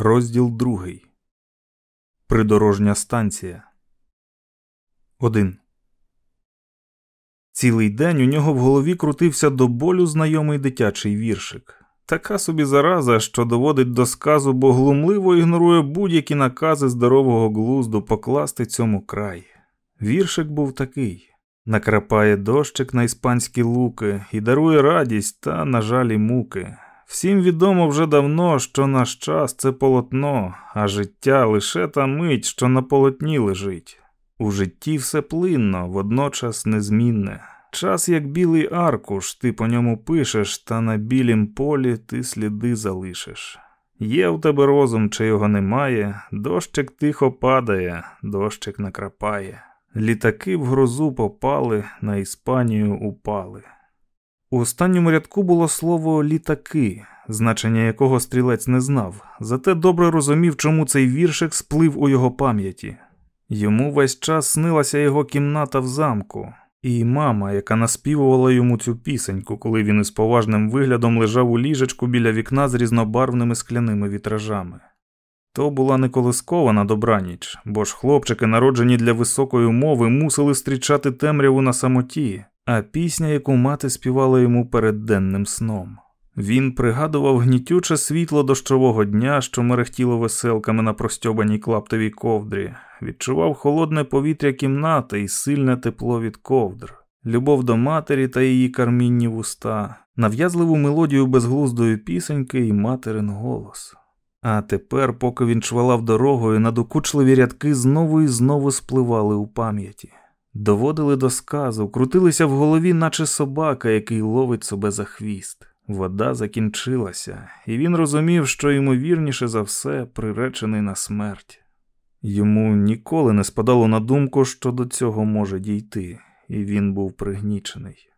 Розділ другий. Придорожня станція. 1. Цілий день у нього в голові крутився до болю знайомий дитячий віршик. Така собі зараза, що доводить до сказу, бо глумливо ігнорує будь-які накази здорового глузду покласти цьому край. Віршик був такий: накрапає дощик на іспанські луки і дарує радість та, на жаль, і муки. Всім відомо вже давно, що наш час це полотно, а життя лише та мить, що на полотні лежить. У житті все плинно, водночас незмінне. Час, як білий аркуш, ти по ньому пишеш, та на білім полі ти сліди залишиш. Є у тебе розум, чи його немає, дощик тихо падає, дощик накрапає. Літаки в грозу попали, на Іспанію упали. У останньому рядку було слово літаки, значення якого стрілець не знав, зате добре розумів, чому цей віршик сплив у його пам'яті. Йому весь час снилася його кімната в замку, і мама, яка наспівувала йому цю пісеньку, коли він із поважним виглядом лежав у ліжечку біля вікна з різнобарвними скляними вітражами. То була не колискова на добраніч, бо ж хлопчики, народжені для високої мови, мусили зустрічати темряву на самоті, а пісня, яку мати співала йому перед денним сном. Він пригадував гнітюче світло дощового дня, що мерехтіло веселками на простьобаній клаптовій ковдрі, відчував холодне повітря кімнати і сильне тепло від ковдр, любов до матері та її кармінні вуста, нав'язливу мелодію безглуздої пісеньки і материн голос. А тепер, поки він чвалав дорогою, надокучливі рядки знову і знову спливали у пам'яті. Доводили до сказу, крутилися в голові, наче собака, який ловить себе за хвіст. Вода закінчилася, і він розумів, що ймовірніше за все приречений на смерть. Йому ніколи не спадало на думку, що до цього може дійти, і він був пригнічений.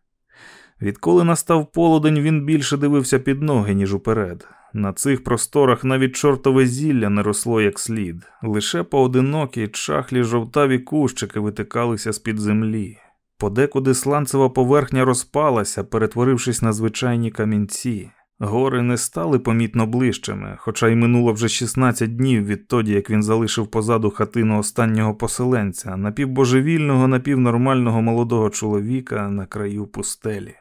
Відколи настав полудень, він більше дивився під ноги, ніж уперед. На цих просторах навіть чортове зілля не росло як слід, лише поодинокі чахлі жовтаві кущики витикалися з-під землі. Подекуди сланцева поверхня розпалася, перетворившись на звичайні камінці. Гори не стали помітно ближчими, хоча й минуло вже 16 днів відтоді, як він залишив позаду хатину останнього поселенця, напівбожевільного, напівнормального молодого чоловіка на краю пустелі.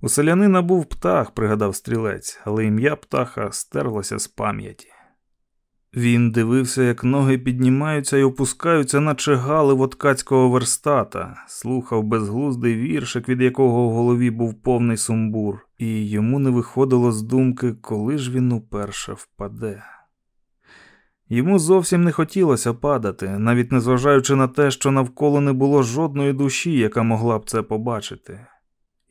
У селянина був птах, пригадав стрілець, але ім'я птаха стерлося з пам'яті. Він дивився, як ноги піднімаються і опускаються, наче гали водкацького верстата, слухав безглуздий віршик, від якого в голові був повний сумбур, і йому не виходило з думки, коли ж він уперше впаде. Йому зовсім не хотілося падати, навіть незважаючи на те, що навколо не було жодної душі, яка могла б це побачити.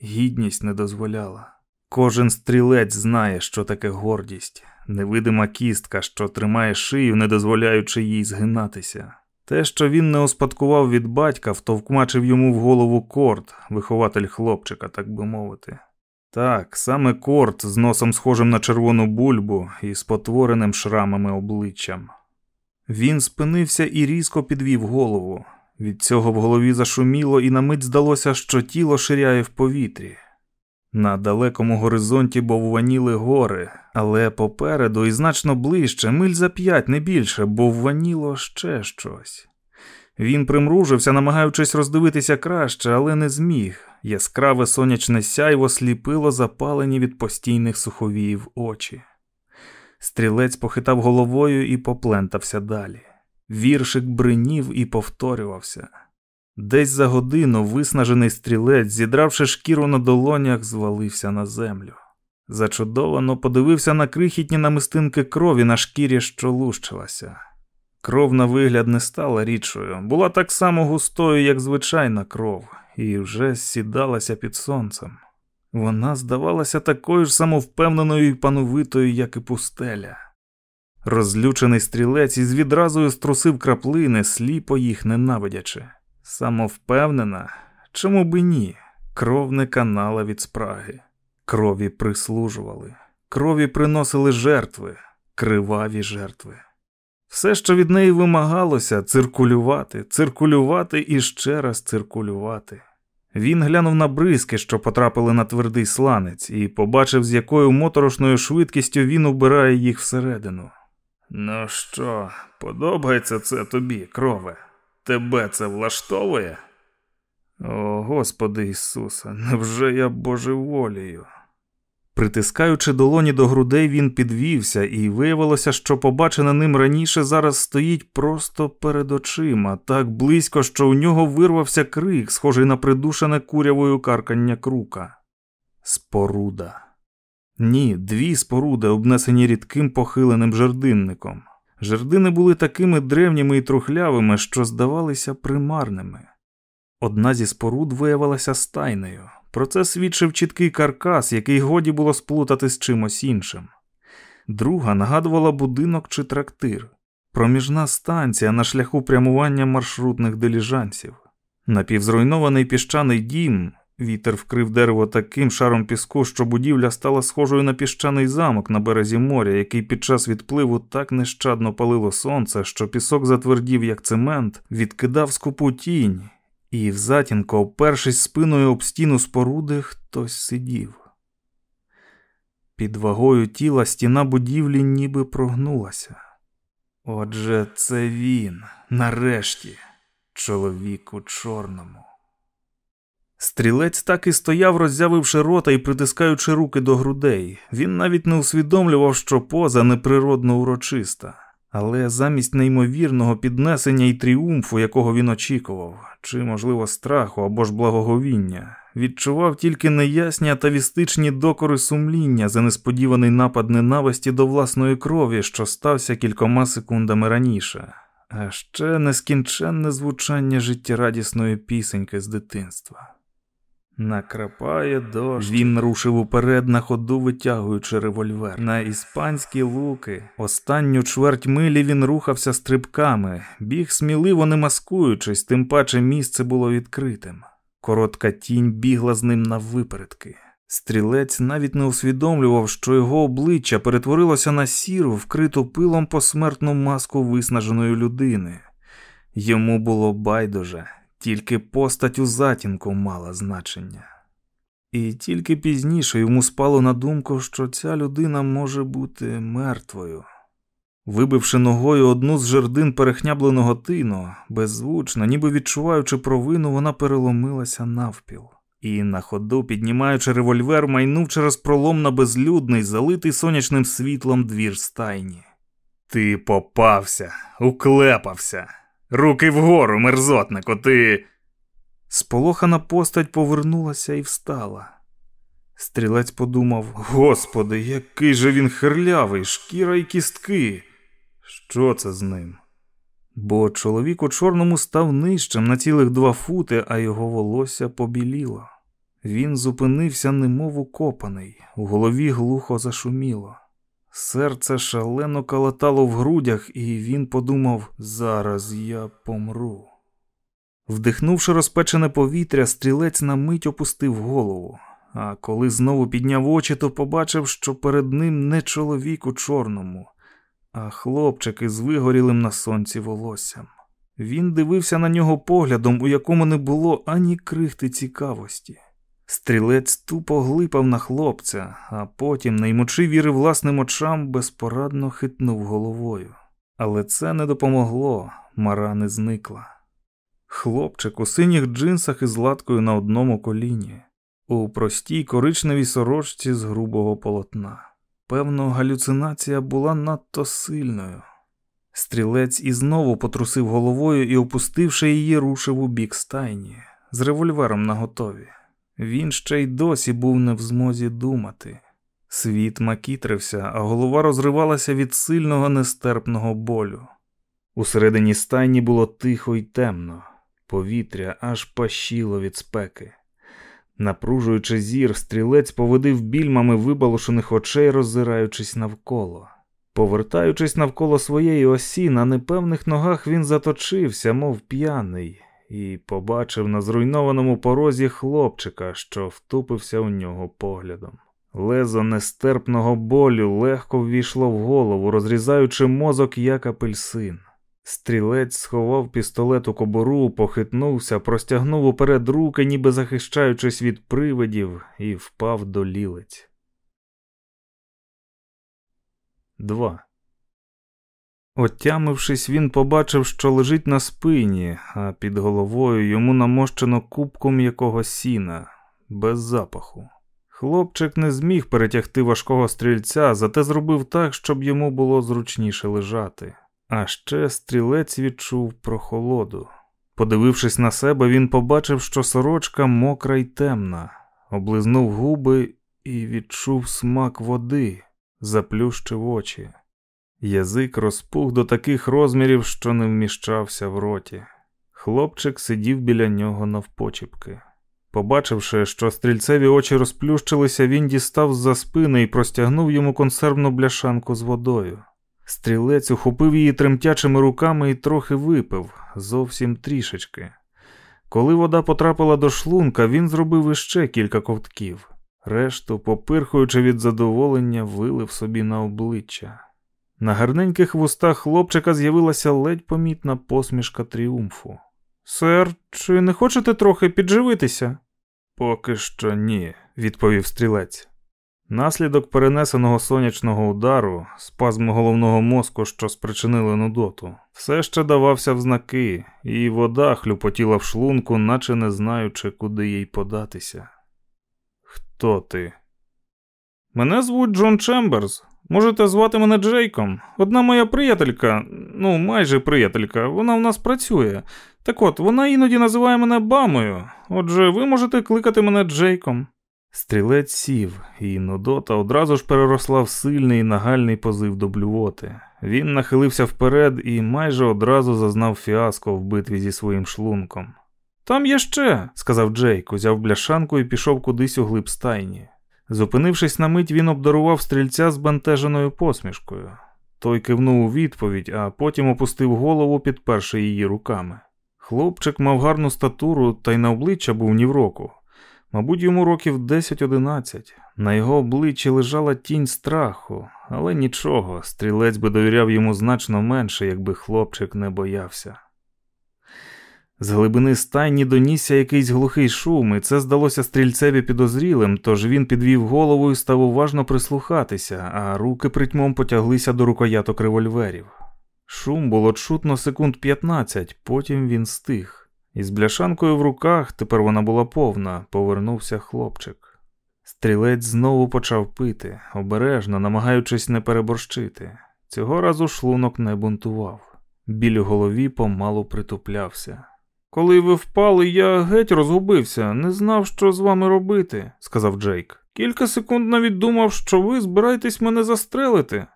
Гідність не дозволяла. Кожен стрілець знає, що таке гордість, невидима кістка, що тримає шию, не дозволяючи їй згинатися. Те, що він не успадкував від батька, втовкмачив йому в голову корт, вихователь хлопчика, так би мовити. Так, саме корт з носом схожим на червону бульбу і спотвореним шрамами обличчям. Він спинився і різко підвів голову. Від цього в голові зашуміло, і на мить здалося, що тіло ширяє в повітрі. На далекому горизонті бовваніли гори, але попереду і значно ближче, миль за п'ять, не більше, бовваніло ще щось. Він примружився, намагаючись роздивитися краще, але не зміг. Яскраве сонячне сяйво сліпило запалені від постійних суховіїв очі. Стрілець похитав головою і поплентався далі. Віршик бринів і повторювався. Десь за годину виснажений стрілець, зідравши шкіру на долонях, звалився на землю. Зачудовано подивився на крихітні намистинки крові на шкірі, що лущилася. Кров на вигляд не стала рідшою, була так само густою, як звичайна кров, і вже сідалася під сонцем. Вона здавалася такою ж самовпевненою і пановитою, як і пустеля. Розлючений стрілець із відразою струсив краплини, сліпо їх ненавидячи. Самовпевнена, чому би ні? Кров не канала від спраги. Крові прислужували, крові приносили жертви, криваві жертви. Все, що від неї вимагалося, циркулювати, циркулювати і ще раз циркулювати. Він глянув на бризки, що потрапили на твердий сланець, і побачив, з якою моторошною швидкістю він убирає їх всередину. Ну що, подобається це тобі, крове? Тебе це влаштовує? О, Господи Ісусе, невже я божеволію? Притискаючи долоні до грудей, він підвівся, і виявилося, що побачене ним раніше зараз стоїть просто перед очима, так близько, що у нього вирвався крик, схожий на придушене курявою каркання крука. Споруда. Ні, дві споруди, обнесені рідким похиленим жердинником. Жердини були такими древніми і трухлявими, що здавалися примарними. Одна зі споруд виявилася стайнею. Про це свідчив чіткий каркас, який годі було сплутати з чимось іншим. Друга нагадувала будинок чи трактир, проміжна станція на шляху прямування маршрутних диліжансів. Напівзруйнований піщаний дім, вітер вкрив дерево таким шаром піску, що будівля стала схожою на піщаний замок на березі моря, який під час відпливу так нещадно палило сонце, що пісок затвердів, як цемент, відкидав скупу тінь і в затінку, опершись спиною об стіну споруди, хтось сидів. Під вагою тіла стіна будівлі ніби прогнулася. Отже, це він, нарешті, чоловік у чорному. Стрілець так і стояв, роззявивши рота і притискаючи руки до грудей. Він навіть не усвідомлював, що поза неприродно урочиста. Але замість неймовірного піднесення і тріумфу, якого він очікував, чи, можливо, страху або ж благоговіння, відчував тільки неясні атавістичні докори сумління за несподіваний напад ненависті до власної крові, що стався кількома секундами раніше, а ще нескінченне звучання життєрадісної пісеньки з дитинства. Накрапає дощ. Він рушив уперед на ходу, витягуючи револьвер. На іспанські луки. Останню чверть милі він рухався стрибками, біг сміливо не маскуючись, тим паче місце було відкритим. Коротка тінь бігла з ним наввипередки. Стрілець навіть не усвідомлював, що його обличчя перетворилося на сіру, вкриту пилом посмертну маску виснаженої людини. Йому було байдуже. Тільки постать у затінку мала значення. І тільки пізніше йому спало на думку, що ця людина може бути мертвою. Вибивши ногою одну з жердин перехнябленого тину, беззвучно, ніби відчуваючи провину, вона переломилася навпіл. І на ходу, піднімаючи револьвер, майнув через пролом на безлюдний, залитий сонячним світлом двір стайні. Ти попався, уклепався. Руки вгору, мерзотнику, ти. Сполохана постать повернулася і встала. Стрілець подумав: Господи, який же він херлявий, шкіра й кістки. Що це з ним? Бо чоловік у чорному став нижчим на цілих два фути, а його волосся побіліло. Він зупинився, немов укопаний, у голові глухо зашуміло. Серце шалено калатало в грудях, і він подумав: зараз я помру. Вдихнувши розпечене повітря, стрілець на мить опустив голову, а коли знову підняв очі, то побачив, що перед ним не чоловік у чорному, а хлопчик із вигорілим на сонці волоссям. Він дивився на нього поглядом, у якому не було ані крихти цікавості. Стрілець тупо глипав на хлопця, а потім, не ймучи віри власним очам, безпорадно хитнув головою. Але це не допомогло, мара не зникла. Хлопчик у синіх джинсах із латкою на одному коліні, у простій коричневій сорочці з грубого полотна. Певно, галюцинація була надто сильною. Стрілець і знову потрусив головою і, опустивши її, рушив у бік стайні з револьвером на готові. Він ще й досі був не в змозі думати. Світ макітрився, а голова розривалася від сильного нестерпного болю. Усередині стайні було тихо й темно, повітря аж пащило від спеки. Напружуючи зір, стрілець поводив більмами вибалушених очей, роззираючись навколо. Повертаючись навколо своєї осі, на непевних ногах він заточився, мов п'яний, і побачив на зруйнованому порозі хлопчика, що втупився у нього поглядом. Лезо нестерпного болю легко ввійшло в голову, розрізаючи мозок як апельсин. Стрілець сховав пістолет у кобуру, похитнувся, простягнув уперед руки, ніби захищаючись від привидів, і впав до лілиць. 2. Отямившись, він побачив, що лежить на спині, а під головою йому намощено кубком якогось сіна, без запаху. Хлопчик не зміг перетягти важкого стрільця, зате зробив так, щоб йому було зручніше лежати. А ще стрілець відчув прохолоду. Подивившись на себе, він побачив, що сорочка мокра й темна, облизнув губи і відчув смак води, заплющив очі. Язик розпух до таких розмірів, що не вміщався в роті. Хлопчик сидів біля нього навпочіпки. Побачивши, що стрільцеві очі розплющилися, він дістав з за спини і простягнув йому консервну бляшанку з водою. Стрілець ухопив її тремтячими руками і трохи випив, зовсім трішечки. Коли вода потрапила до шлунка, він зробив іще кілька ковтків, решту, попирхуючи від задоволення, вилив собі на обличчя. На гарненьких вустах хлопчика з'явилася ледь помітна посмішка тріумфу. Сер, чи не хочете трохи підживитися? Поки що ні, відповів стрілець. Наслідок перенесеного сонячного удару, спазму головного мозку, що спричинили нудоту, все ще давався в знаки, і вода хлюпотіла в шлунку, наче не знаючи, куди їй податися. Хто ти? Мене звуть Джон Чемберс. Можете звати мене Джейком. Одна моя приятелька, ну майже приятелька, вона в нас працює. Так от, вона іноді називає мене Бамою. Отже, ви можете кликати мене Джейком. Стрілець сів, і Нудота одразу ж переросла в сильний нагальний позив до блювоти. Він нахилився вперед і майже одразу зазнав фіаско в битві зі своїм шлунком. Там є ще, сказав Джейк, узяв бляшанку і пішов кудись у глиб стайні. Зупинившись на мить, він обдарував стрільця збентеженою посмішкою. Той кивнув у відповідь, а потім опустив голову, підперши її руками. Хлопчик мав гарну статуру, та й на обличчя був ні в року. Мабуть, йому років 10-11. На його обличчі лежала тінь страху, але нічого, стрілець би довіряв йому значно менше, якби хлопчик не боявся. З глибини стайні донісся якийсь глухий шум, і це здалося стрільцеві підозрілим, тож він підвів голову і став уважно прислухатися, а руки притьмом потяглися до рукояток револьверів. Шум було чутно секунд 15, потім він стих. Із бляшанкою в руках, тепер вона була повна, повернувся хлопчик. Стрілець знову почав пити, обережно, намагаючись не переборщити. Цього разу шлунок не бунтував. Біль у голові помалу притуплявся. Коли ви впали, я геть розгубився, не знав, що з вами робити, сказав Джейк. Кілька секунд навіть думав, що ви збираєтесь мене застрелити.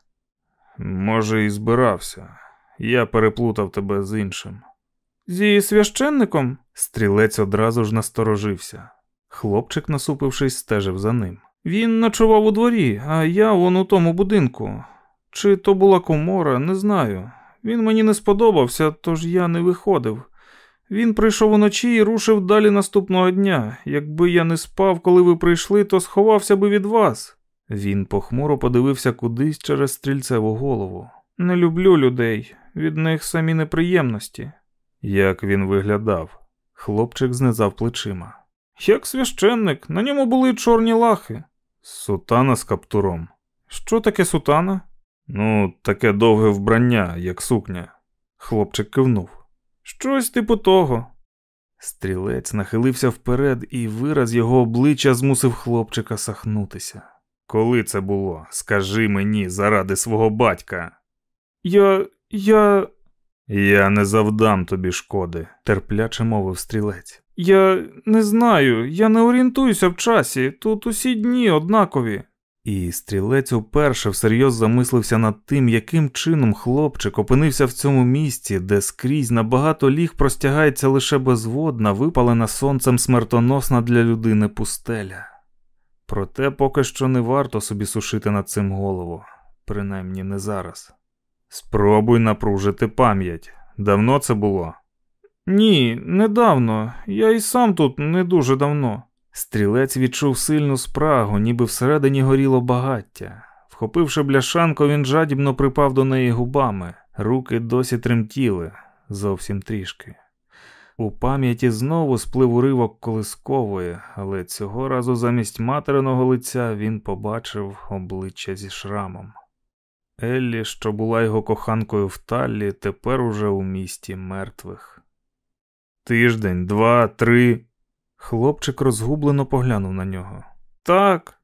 Може, і збирався. Я переплутав тебе з іншим. Зі священником? Стрілець одразу ж насторожився. Хлопчик, насупившись, стежив за ним. Він ночував у дворі, а я вон у тому будинку. Чи то була комора, не знаю. Він мені не сподобався, тож я не виходив. Він прийшов уночі і рушив далі наступного дня. Якби я не спав, коли ви прийшли, то сховався би від вас. Він похмуро подивився кудись через стрільцеву голову. Не люблю людей, від них самі неприємності. Як він виглядав, хлопчик знизав плечима. Як священник, на ньому були чорні лахи. Сутана з каптуром. Що таке сутана? Ну, таке довге вбрання, як сукня. Хлопчик кивнув. Щось типу того. Стрілець нахилився вперед, і вираз його обличчя змусив хлопчика сахнутися. Коли це було? Скажи мені заради свого батька. Я. я. Я не завдам тобі шкоди, терпляче мовив стрілець. Я не знаю, я не орієнтуюся в часі, тут усі дні однакові. І стрілець уперше всерйоз замислився над тим, яким чином хлопчик опинився в цьому місці, де скрізь на багато ліг простягається лише безводна, випалена сонцем смертоносна для людини пустеля. Проте поки що не варто собі сушити над цим голову, принаймні не зараз. Спробуй напружити пам'ять. Давно це було? Ні, недавно. Я і сам тут не дуже давно. Стрілець відчув сильну спрагу, ніби всередині горіло багаття. Вхопивши бляшанку, він жадібно припав до неї губами, руки досі тремтіли, зовсім трішки. У пам'яті знову сплив уривок колискової, але цього разу замість материного лиця він побачив обличчя зі шрамом. Еллі, що була його коханкою в Таллі, тепер уже у місті мертвих. Тиждень, два, три. Хлопчик розгублено поглянув на нього. Так.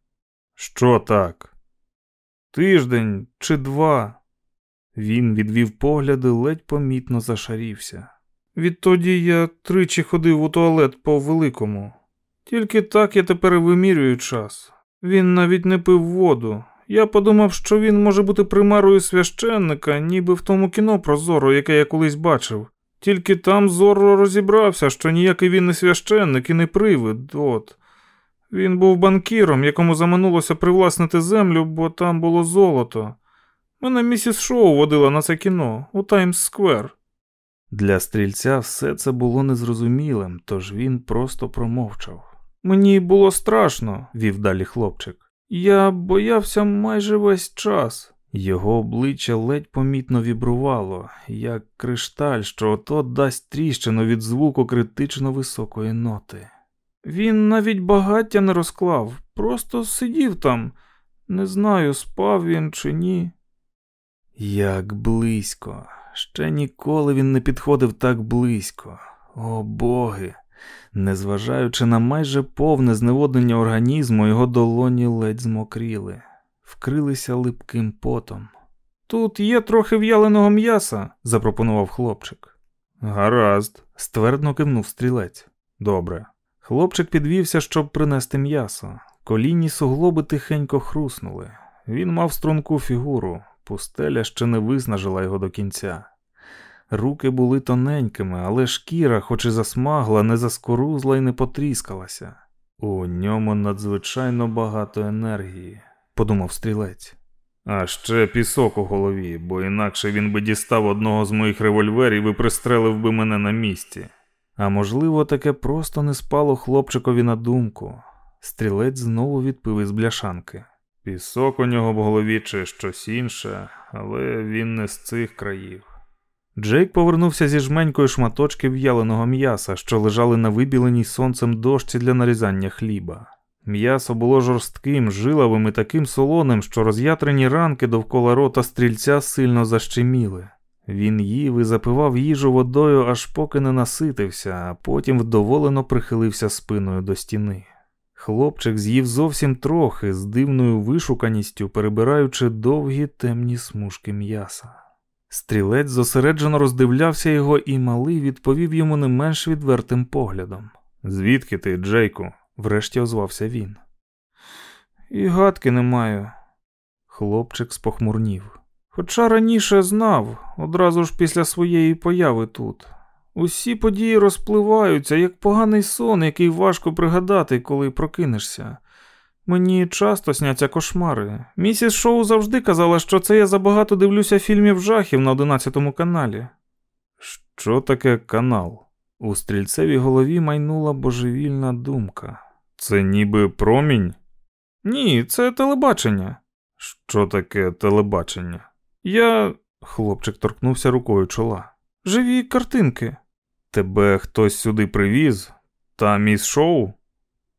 Що так? Тиждень чи два. Він відвів погляди, ледь помітно зашарівся. Відтоді я тричі ходив у туалет по великому. Тільки так я тепер вимірюю час. Він навіть не пив воду. Я подумав, що він може бути примарою священника, ніби в тому кіно про Зоро, яке я колись бачив. Тільки там Зорро розібрався, що ніякий він не священник і не привид. От. Він був банкіром, якому заманулося привласнити землю, бо там було золото. Мене місіс Шоу водила на це кіно у Таймс Сквер. Для стрільця все це було незрозумілим, тож він просто промовчав. Мені було страшно, вів далі хлопчик. Я боявся майже весь час. Його обличчя ледь помітно вібрувало, як кришталь, що ото дасть тріщину від звуку критично високої ноти. Він навіть багаття не розклав, просто сидів там. Не знаю, спав він чи ні. Як близько. Ще ніколи він не підходив так близько. О боги! Незважаючи на майже повне зневоднення організму, його долоні ледь змокріли, вкрилися липким потом. Тут є трохи в'яленого м'яса, запропонував хлопчик. Гаразд, ствердно кивнув стрілець. Добре. Хлопчик підвівся, щоб принести м'ясо. Колінні суглоби тихенько хруснули. Він мав струнку фігуру, пустеля ще не виснажила його до кінця. Руки були тоненькими, але шкіра, хоч і засмагла, не заскорузла і не потріскалася. У ньому надзвичайно багато енергії, подумав стрілець. А ще пісок у голові, бо інакше він би дістав одного з моїх револьверів і пристрелив би мене на місці. А можливо, таке просто не спало хлопчикові на думку. Стрілець знову відпив із бляшанки. Пісок у нього в голові чи щось інше, але він не з цих країв. Джейк повернувся зі жменькою шматочків в'яленого м'яса, що лежали на вибіленій сонцем дошці для нарізання хліба. М'ясо було жорстким, жиловим і таким солоним, що роз'ятрені ранки довкола рота стрільця сильно защеміли. Він їв і запивав їжу водою, аж поки не наситився, а потім вдоволено прихилився спиною до стіни. Хлопчик з'їв зовсім трохи, з дивною вишуканістю, перебираючи довгі темні смужки м'яса. Стрілець зосереджено роздивлявся його, і малий відповів йому не менш відвертим поглядом. Звідки ти, Джейку? Врешті озвався він. І гадки не маю. Хлопчик спохмурнів. Хоча раніше знав, одразу ж після своєї появи тут. Усі події розпливаються, як поганий сон, який важко пригадати, коли прокинешся. Мені часто сняться кошмари. Місіс Шоу завжди казала, що це я забагато дивлюся фільмів жахів на 11 каналі. Що таке канал? У стрільцевій голові майнула божевільна думка. Це ніби промінь? Ні, це телебачення. Що таке телебачення? Я. хлопчик торкнувся рукою чола. Живі картинки. Тебе хтось сюди привіз? Та міс шоу?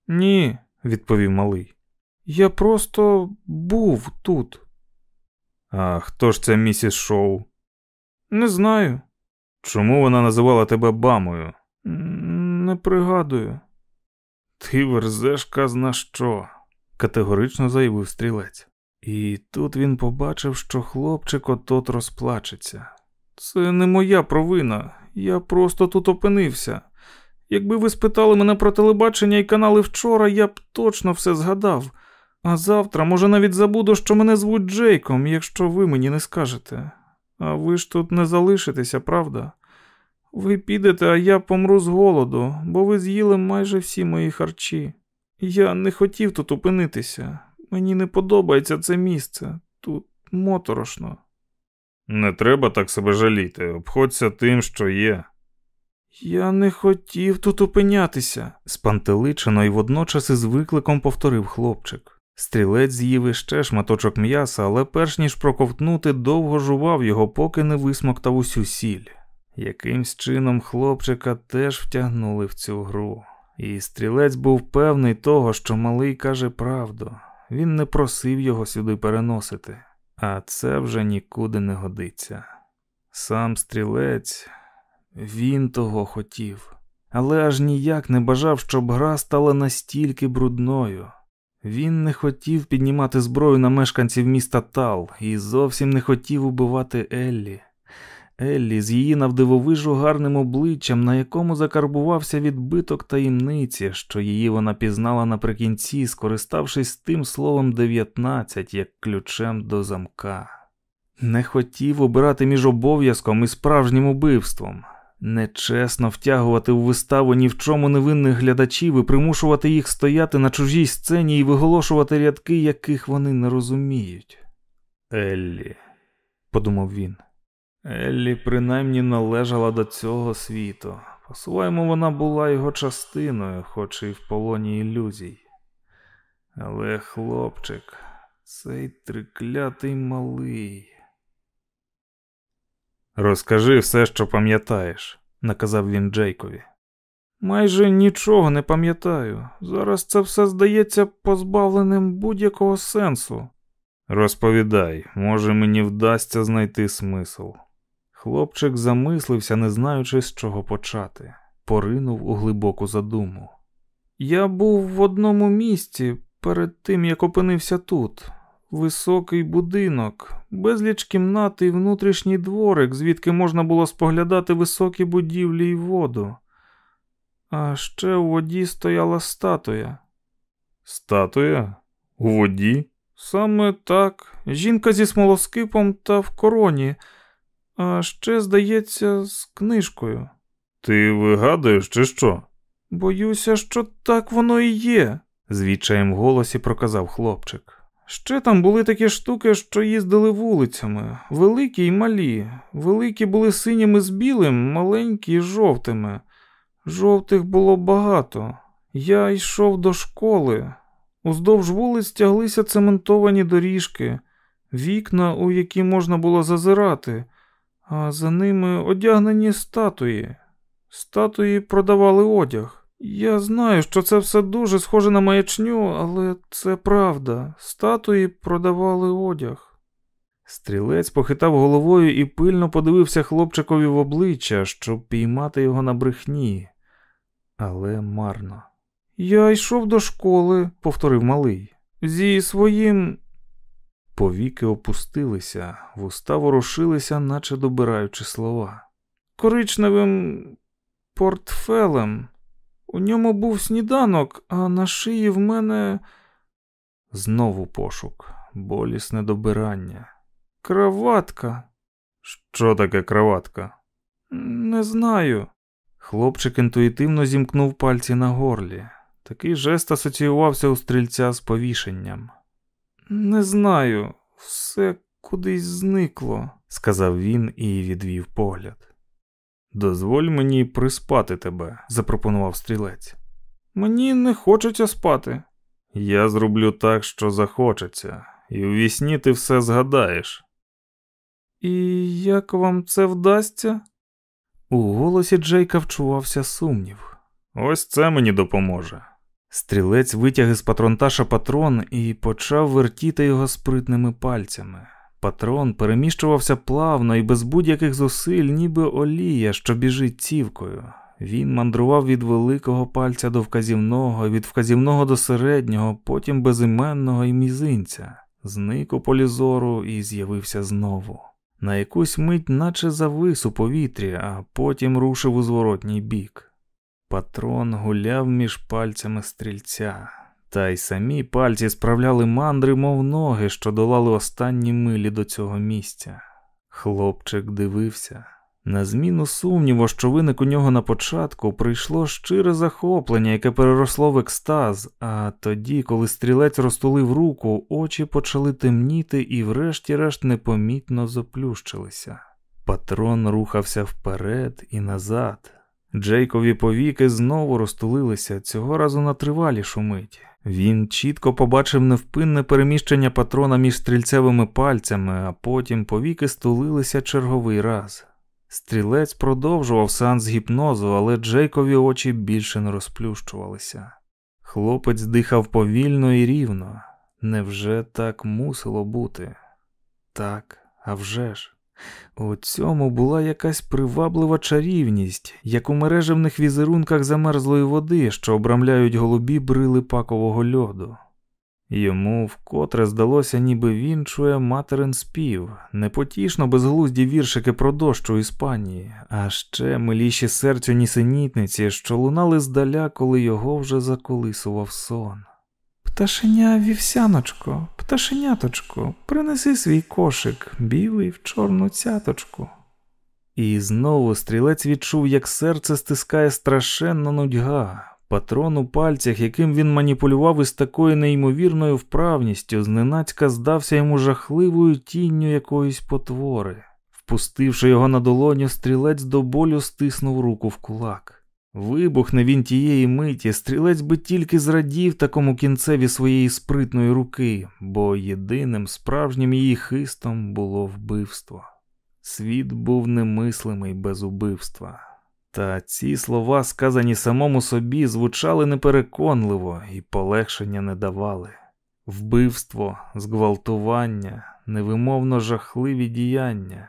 Ні, відповів малий. Я просто був тут. А хто ж це місіс Шоу? Не знаю. Чому вона називала тебе бамою? Не пригадую. Ти верзеш казна що, категорично заявив стрілець. І тут він побачив, що хлопчик отот розплачеться. Це не моя провина, я просто тут опинився. Якби ви спитали мене про телебачення і канали вчора, я б точно все згадав. А завтра, може, навіть забуду, що мене звуть Джейком, якщо ви мені не скажете. А ви ж тут не залишитеся, правда? Ви підете, а я помру з голоду, бо ви з'їли майже всі мої харчі. Я не хотів тут опинитися. Мені не подобається це місце. Тут моторошно. Не треба так себе жаліти, обходься тим, що є. Я не хотів тут опинятися, спантеличено і водночас із викликом повторив хлопчик. Стрілець з'їв іще шматочок м'яса, але перш ніж проковтнути, довго жував його, поки не висмоктав усю сіль. Якимсь чином хлопчика теж втягнули в цю гру, і стрілець був певний того, що малий каже правду. Він не просив його сюди переносити. А це вже нікуди не годиться. Сам стрілець, він того хотів, але аж ніяк не бажав, щоб гра стала настільки брудною. Він не хотів піднімати зброю на мешканців міста Тал і зовсім не хотів убивати Еллі. Еллі з її навдивовижу гарним обличчям, на якому закарбувався відбиток таємниці, що її вона пізнала наприкінці, скориставшись тим словом дев'ятнадцять як ключем до замка. Не хотів обирати між обов'язком і справжнім убивством. Нечесно втягувати у виставу ні в чому невинних глядачів і примушувати їх стояти на чужій сцені і виголошувати рядки, яких вони не розуміють. Еллі, подумав він. Еллі принаймні належала до цього світу. По-своєму, вона була його частиною, хоч і в полоні ілюзій. Але хлопчик, цей триклятий малий. Розкажи все, що пам'ятаєш, наказав він Джейкові. Майже нічого не пам'ятаю. Зараз це все здається позбавленим будь-якого сенсу. Розповідай, може, мені вдасться знайти смисл. Хлопчик замислився, не знаючи, з чого почати, поринув у глибоку задуму. Я був в одному місці перед тим, як опинився тут. Високий будинок, безліч кімнат і внутрішній дворик, звідки можна було споглядати високі будівлі і воду. А ще у воді стояла статуя. Статуя? У воді? Саме так. Жінка зі смолоскипом та в короні, а ще, здається, з книжкою. Ти вигадуєш, чи що? Боюся, що так воно і є, з відчаєм в голосі проказав хлопчик. Ще там були такі штуки, що їздили вулицями, великі й малі. Великі були синіми з білим, маленькі й жовтими. Жовтих було багато. Я йшов до школи. Уздовж вулиць тяглися цементовані доріжки, вікна, у які можна було зазирати, а за ними одягнені статуї. Статуї продавали одяг. Я знаю, що це все дуже схоже на маячню, але це правда. Статуї продавали одяг. Стрілець похитав головою і пильно подивився хлопчикові в обличчя, щоб піймати його на брехні, але марно. Я йшов до школи, повторив малий, зі своїм. Повіки опустилися, вуста ворушилися, наче добираючи слова. Коричневим портфелем. У ньому був сніданок, а на шиї в мене знову пошук, болісне добирання. Краватка. Що таке краватка? Не знаю. Хлопчик інтуїтивно зімкнув пальці на горлі. Такий жест асоціювався у стрільця з повішенням. Не знаю, все кудись зникло, сказав він і відвів погляд. Дозволь мені приспати тебе, запропонував стрілець. Мені не хочеться спати. Я зроблю так, що захочеться, і у вісні ти все згадаєш. І як вам це вдасться? У голосі Джейка вчувався сумнів. Ось це мені допоможе. Стрілець витяг із патронташа патрон і почав вертіти його спритними пальцями. Патрон переміщувався плавно і без будь-яких зусиль, ніби олія, що біжить цівкою. Він мандрував від великого пальця до вказівного, від вказівного до середнього, потім безіменного і мізинця, зник у полі зору і з'явився знову. На якусь мить, наче завис у повітрі, а потім рушив у зворотній бік. Патрон гуляв між пальцями стрільця. Та й самі пальці справляли мандри, мов ноги, що долали останні милі до цього місця. Хлопчик дивився. На зміну сумніву, що виник у нього на початку, прийшло щире захоплення, яке переросло в екстаз, а тоді, коли стрілець розтулив руку, очі почали темніти і, врешті-решт, непомітно заплющилися. Патрон рухався вперед і назад. Джейкові повіки знову розтулилися, цього разу на тривалішу мить. Він чітко побачив невпинне переміщення патрона між стрільцевими пальцями, а потім повіки стулилися черговий раз. Стрілець продовжував сеанс гіпнозу, але Джейкові очі більше не розплющувалися. Хлопець дихав повільно і рівно. Невже так мусило бути? Так, а вже ж. У цьому була якась приваблива чарівність, як у мережевних візерунках замерзлої води, що обрамляють голубі брили пакового льоду. Йому вкотре здалося, ніби він чує материн спів, непотішно безглузді віршики про дощ у Іспанії, а ще миліші серцю нісенітниці, що лунали здаля, коли його вже заколисував сон. Пташеня вівсяночко, пташеняточко, принеси свій кошик, білий в чорну цяточку. І знову стрілець відчув, як серце стискає страшенна нудьга. Патрон у пальцях, яким він маніпулював із такою неймовірною вправністю, зненацька здався йому жахливою тінню якоїсь потвори. Впустивши його на долоню, стрілець до болю стиснув руку в кулак. Вибухне він тієї миті, стрілець би тільки зрадів такому кінцеві своєї спритної руки, бо єдиним справжнім її хистом було вбивство. Світ був немислимий без убивства. Та ці слова, сказані самому собі, звучали непереконливо і полегшення не давали. Вбивство, зґвалтування, невимовно жахливі діяння.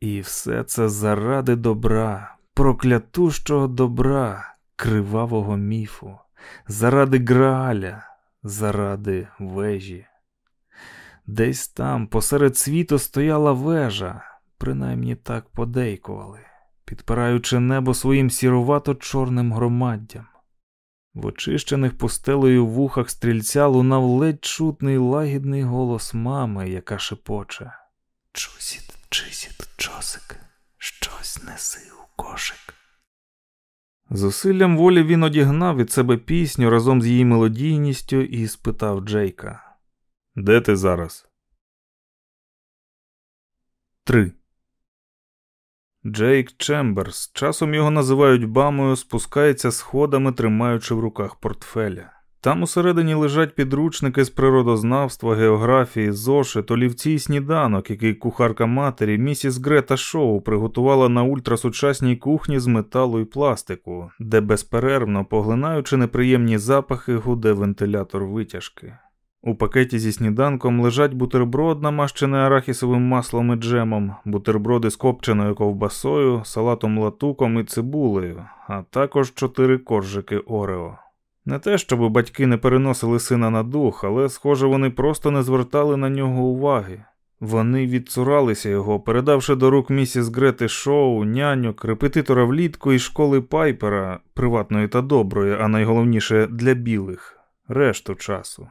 І все це заради добра проклятущого добра, кривавого міфу, заради Грааля, заради вежі. Десь там, посеред світу, стояла вежа, принаймні так подейкували, підпираючи небо своїм сірувато чорним громаддям. В очищених пустелею вухах стрільця лунав ледь чутний лагідний голос мами, яка шепоче Чусіт, чисіт, чосик, щось неси кошик. Зусиллям волі він одігнав від себе пісню разом з її мелодійністю і спитав Джейка: Де ти зараз? Три. Джейк Чемберс, часом його називають бамою, спускається сходами, тримаючи в руках портфеля. Там усередині лежать підручники з природознавства, географії, зошит, олівці й сніданок, який кухарка матері місіс Грета Шоу приготувала на ультрасучасній кухні з металу і пластику, де безперервно, поглинаючи неприємні запахи, гуде вентилятор витяжки. У пакеті зі сніданком лежать бутерброд, намащений арахісовим маслом і джемом, бутерброди з копченою ковбасою, салатом латуком і цибулею, а також чотири коржики Орео. Не те, щоб батьки не переносили сина на дух, але, схоже, вони просто не звертали на нього уваги. Вони відцуралися його, передавши до рук місіс Грети Шоу, няньок, репетитора влітку і школи Пайпера, приватної та доброї, а найголовніше для білих, решту часу.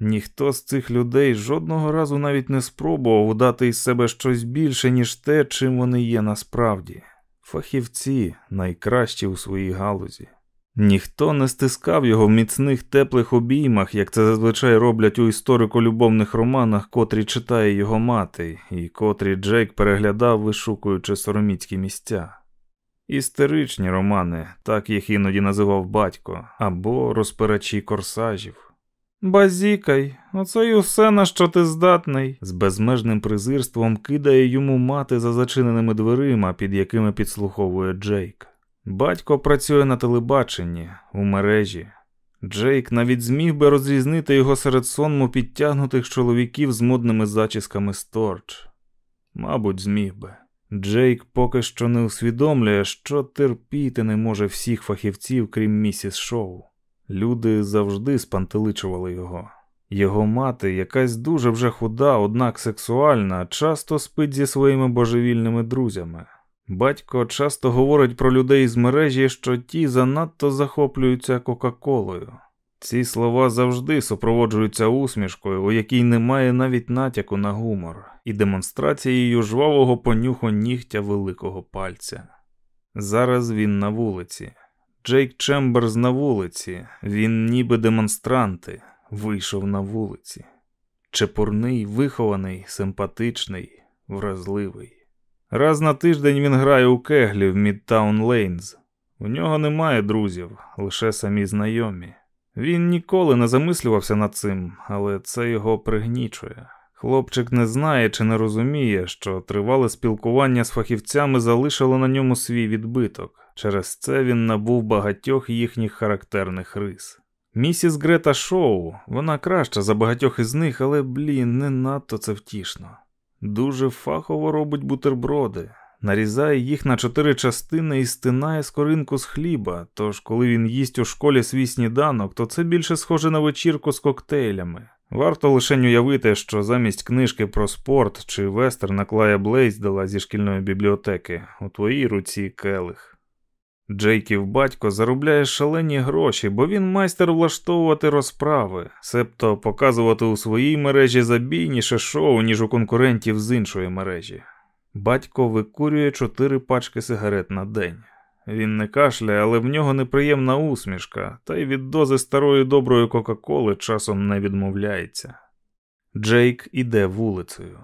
Ніхто з цих людей жодного разу навіть не спробував дати із себе щось більше, ніж те, чим вони є насправді. Фахівці найкращі у своїй галузі. Ніхто не стискав його в міцних теплих обіймах, як це зазвичай роблять у історико-любовних романах, котрі читає його мати, і котрі Джейк переглядав, вишукуючи сороміцькі місця. Істеричні романи, так їх іноді називав батько, або розпирачі корсажів. Базікай, оце й усе на що ти здатний, з безмежним презирством кидає йому мати за зачиненими дверима, під якими підслуховує Джейк. Батько працює на телебаченні у мережі. Джейк навіть зміг би розрізнити його серед сонму підтягнутих чоловіків з модними зачісками сторч. Мабуть, зміг би. Джейк поки що не усвідомлює, що терпіти не може всіх фахівців, крім місіс Шоу. Люди завжди спантеличували його. Його мати, якась дуже вже худа, однак сексуальна, часто спить зі своїми божевільними друзями. Батько часто говорить про людей з мережі, що ті занадто захоплюються Кока-Колою. Ці слова завжди супроводжуються усмішкою, у якій немає навіть натяку на гумор, і демонстрацією жвавого понюху нігтя великого пальця. Зараз він на вулиці. Джейк Чемберс на вулиці, він, ніби демонстранти, вийшов на вулиці. Чепурний, вихований, симпатичний, вразливий. Раз на тиждень він грає у кеглі в Мідтаун Лейнз. У нього немає друзів, лише самі знайомі. Він ніколи не замислювався над цим, але це його пригнічує. Хлопчик не знає чи не розуміє, що тривале спілкування з фахівцями залишило на ньому свій відбиток. Через це він набув багатьох їхніх характерних рис. Місіс Грета Шоу, вона краща за багатьох із них, але, блін, не надто це втішно. Дуже фахово робить бутерброди, нарізає їх на чотири частини і стинає скоринку з хліба. Тож, коли він їсть у школі свій сніданок, то це більше схоже на вечірку з коктейлями. Варто лише уявити, що замість книжки про спорт чи вестерна Клая Блейздела зі шкільної бібліотеки у твоїй руці келих. Джейків батько заробляє шалені гроші, бо він майстер влаштовувати розправи, себто показувати у своїй мережі забійніше шоу, ніж у конкурентів з іншої мережі. Батько викурює чотири пачки сигарет на день. Він не кашляє, але в нього неприємна усмішка, та й від дози старої доброї Кока-Коли часом не відмовляється. Джейк іде вулицею.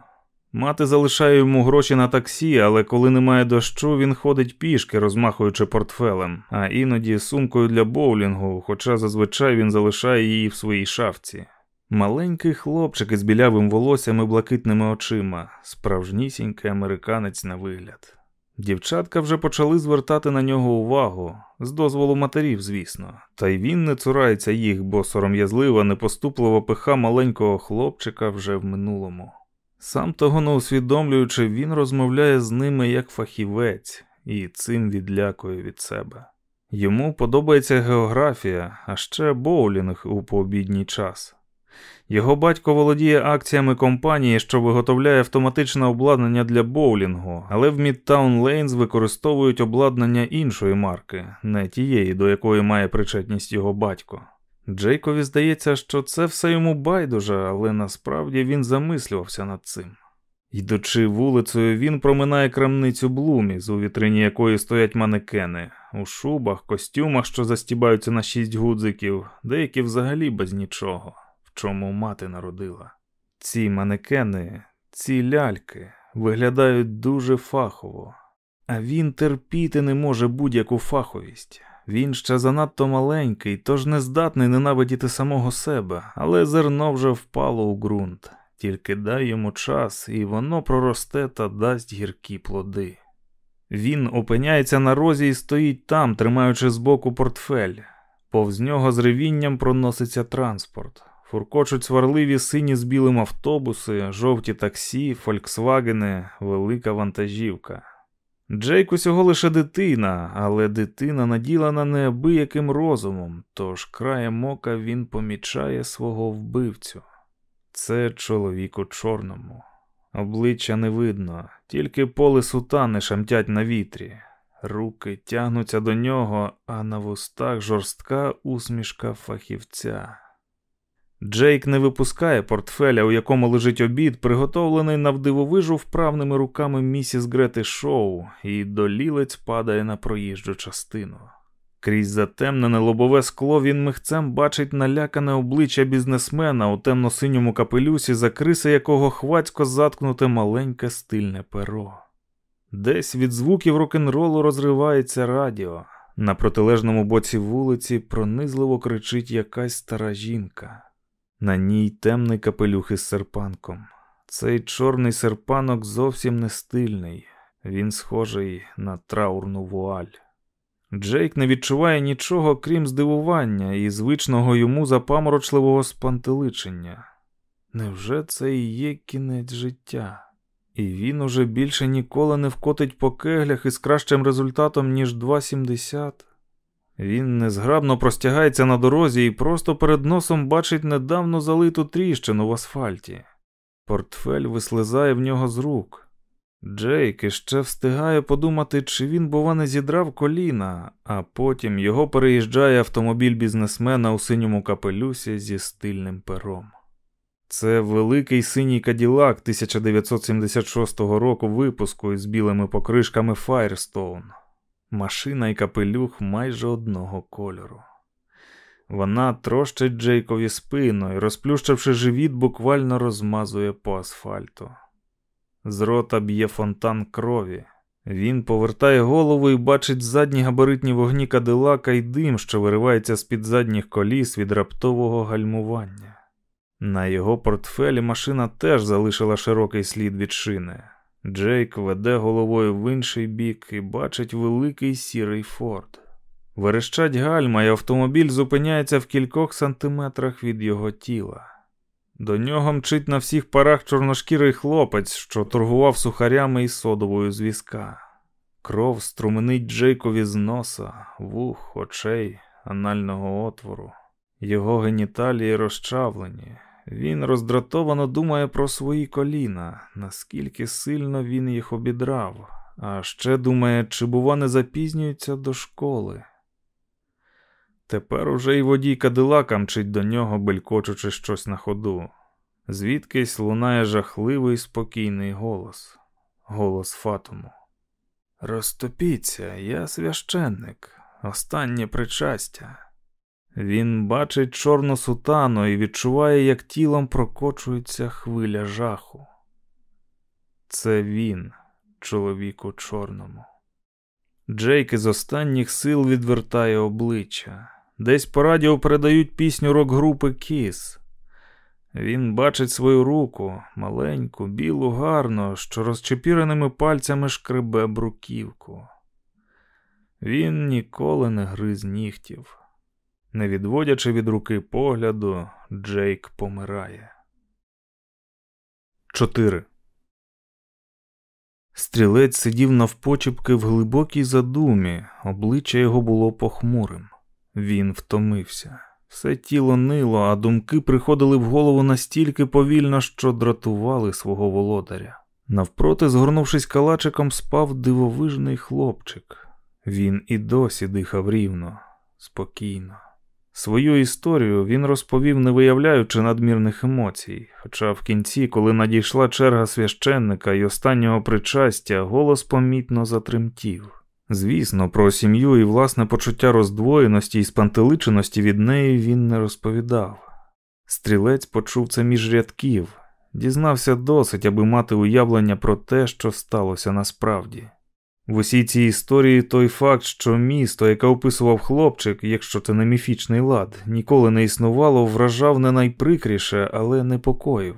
Мати залишає йому гроші на таксі, але коли немає дощу, він ходить пішки, розмахуючи портфелем, а іноді сумкою для боулінгу, хоча зазвичай він залишає її в своїй шафці. Маленький хлопчик із білявим волоссям і блакитними очима, справжнісінький американець на вигляд. Дівчатка вже почали звертати на нього увагу, з дозволу матерів, звісно, та й він не цурається їх, бо сором'язлива, непоступлива пиха маленького хлопчика вже в минулому. Сам того не усвідомлюючи, він розмовляє з ними як фахівець і цим відлякує від себе. Йому подобається географія, а ще боулінг у пообідній час. Його батько володіє акціями компанії, що виготовляє автоматичне обладнання для боулінгу, але в Мідтаун Лейнс використовують обладнання іншої марки, не тієї, до якої має причетність його батько. Джейкові здається, що це все йому байдуже, але насправді він замислювався над цим. Йдучи вулицею, він проминає крамницю Блумі, у вітрині якої стоять манекени, у шубах, костюмах, що застібаються на шість гудзиків, деякі взагалі без нічого, в чому мати народила. Ці манекени, ці ляльки виглядають дуже фахово, а він терпіти не може будь-яку фаховість. Він ще занадто маленький, тож не здатний ненавидіти самого себе, але зерно вже впало у ґрунт, тільки дай йому час, і воно проросте та дасть гіркі плоди. Він опиняється на розі і стоїть там, тримаючи збоку портфель. Повз нього з ревінням проноситься транспорт. Фуркочуть сварливі сині з білим автобуси, жовті таксі, фольксвагени, велика вантажівка. Джейк усього лише дитина, але дитина наділена неабияким розумом, тож краєм ока він помічає свого вбивцю. Це чоловік у чорному. Обличчя не видно, тільки поли сутани шамтять на вітрі. Руки тягнуться до нього, а на вустах жорстка усмішка фахівця. Джейк не випускає портфеля, у якому лежить обід, приготовлений навдивовижу вправними руками місіс Грети Шоу, і долілець падає на проїжджу частину. Крізь затемнене лобове скло він михцем бачить налякане обличчя бізнесмена у темно-синьому капелюсі, за криси якого хвацько заткнуте маленьке стильне перо. Десь від звуків рок-н-ролу розривається радіо. На протилежному боці вулиці пронизливо кричить якась стара жінка. На ній темний капелюх із серпанком. Цей чорний серпанок зовсім не стильний, він схожий на траурну вуаль. Джейк не відчуває нічого, крім здивування і звичного йому запаморочливого спантеличення. Невже це і є кінець життя? І він уже більше ніколи не вкотить по кеглях із кращим результатом, ніж 2,70? Він незграбно простягається на дорозі і просто перед носом бачить недавно залиту тріщину в асфальті. Портфель вислизає в нього з рук. Джейк іще встигає подумати, чи він, бува, не зідрав коліна, а потім його переїжджає автомобіль бізнесмена у синьому капелюсі зі стильним пером. Це великий синій каділак 1976 року випуску із білими покришками Firestone машина і капелюх майже одного кольору. Вона трощить Джейкові спину і, розплющивши живіт, буквально розмазує по асфальту. З рота б'є фонтан крові. Він повертає голову і бачить задні габаритні вогні кадилака і дим, що виривається з під задніх коліс від раптового гальмування. На його портфелі машина теж залишила широкий слід від шини. Джейк веде головою в інший бік і бачить великий сірий форт. Верещать гальма, і автомобіль зупиняється в кількох сантиметрах від його тіла. До нього мчить на всіх парах чорношкірий хлопець, що торгував сухарями і содовою з візка. Кров струменить Джейкові з носа, вух, очей, анального отвору. Його геніталії розчавлені. Він роздратовано думає про свої коліна, наскільки сильно він їх обідрав, а ще думає, чи, бува, не запізнюється до школи. Тепер уже й водій кадилака мчить до нього, белькочучи щось на ходу. Звідкись лунає жахливий спокійний голос, голос Фатуму. Розтопіться, я священник, останнє причастя. Він бачить чорну сутану і відчуває, як тілом прокочується хвиля жаху. Це він, чоловік у чорному. Джейк із останніх сил відвертає обличчя. Десь по радіо передають пісню рок-групи Кіс. Він бачить свою руку, маленьку, білу, гарну, що розчепіреними пальцями шкребе бруківку. Він ніколи не гриз нігтів. Не відводячи від руки погляду, Джейк помирає. 4. Стрілець сидів навпочепки в глибокій задумі, обличчя його було похмурим. Він втомився. Все тіло нило, а думки приходили в голову настільки повільно, що дратували свого володаря. Навпроти, згорнувшись калачиком, спав дивовижний хлопчик. Він і досі дихав рівно, спокійно. Свою історію він розповів, не виявляючи надмірних емоцій, хоча в кінці, коли надійшла черга священника і останнього причастя, голос помітно затремтів. Звісно, про сім'ю і власне почуття роздвоєності і спантеличеності від неї він не розповідав. Стрілець почув це між рядків, дізнався досить, аби мати уявлення про те, що сталося насправді. В усій цій історії той факт, що місто, яке описував хлопчик, якщо це не міфічний лад, ніколи не існувало, вражав не найприкріше, але непокоїв.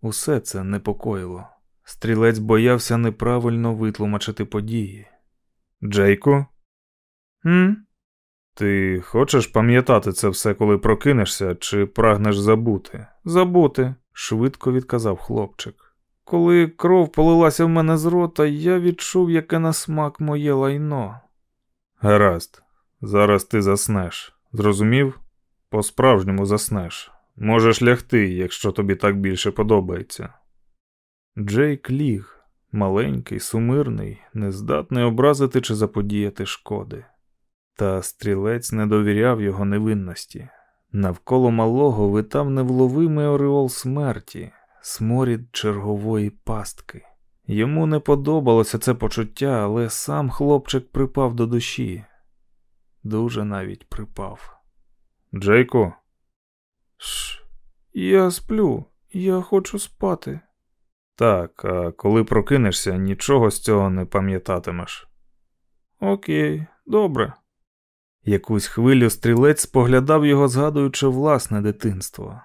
Усе це непокоїло. Стрілець боявся неправильно витлумачити події. Джейку? «М? Ти хочеш пам'ятати це все, коли прокинешся, чи прагнеш забути? Забути, швидко відказав хлопчик. Коли кров полилася в мене з рота, я відчув, яке на смак моє лайно. Гаразд, зараз ти заснеш. Зрозумів? По-справжньому заснеш. Можеш лягти, якщо тобі так більше подобається. Джейк ліг, маленький, сумирний, нездатний образити чи заподіяти шкоди. Та стрілець не довіряв його невинності. Навколо малого витав невловимий ореол смерті сморід чергової пастки. Йому не подобалося це почуття, але сам хлопчик припав до душі. Дуже навіть припав. Джейко. Ш, я сплю, я хочу спати. Так, а коли прокинешся, нічого з цього не пам'ятатимеш. Окей, добре. Якусь хвилю стрілець споглядав його, згадуючи власне дитинство.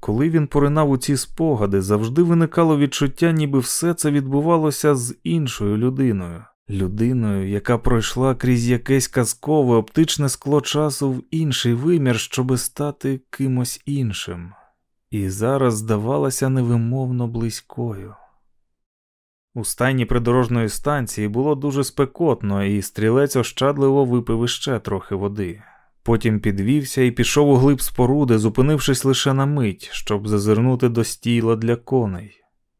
Коли він поринав у ці спогади, завжди виникало відчуття, ніби все це відбувалося з іншою людиною, людиною, яка пройшла крізь якесь казкове оптичне скло часу в інший вимір, щоби стати кимось іншим, і зараз здавалася невимовно близькою. У стайні придорожної станції було дуже спекотно, і стрілець ощадливо випив іще трохи води. Потім підвівся і пішов у глиб споруди, зупинившись лише на мить, щоб зазирнути до стійла для коней.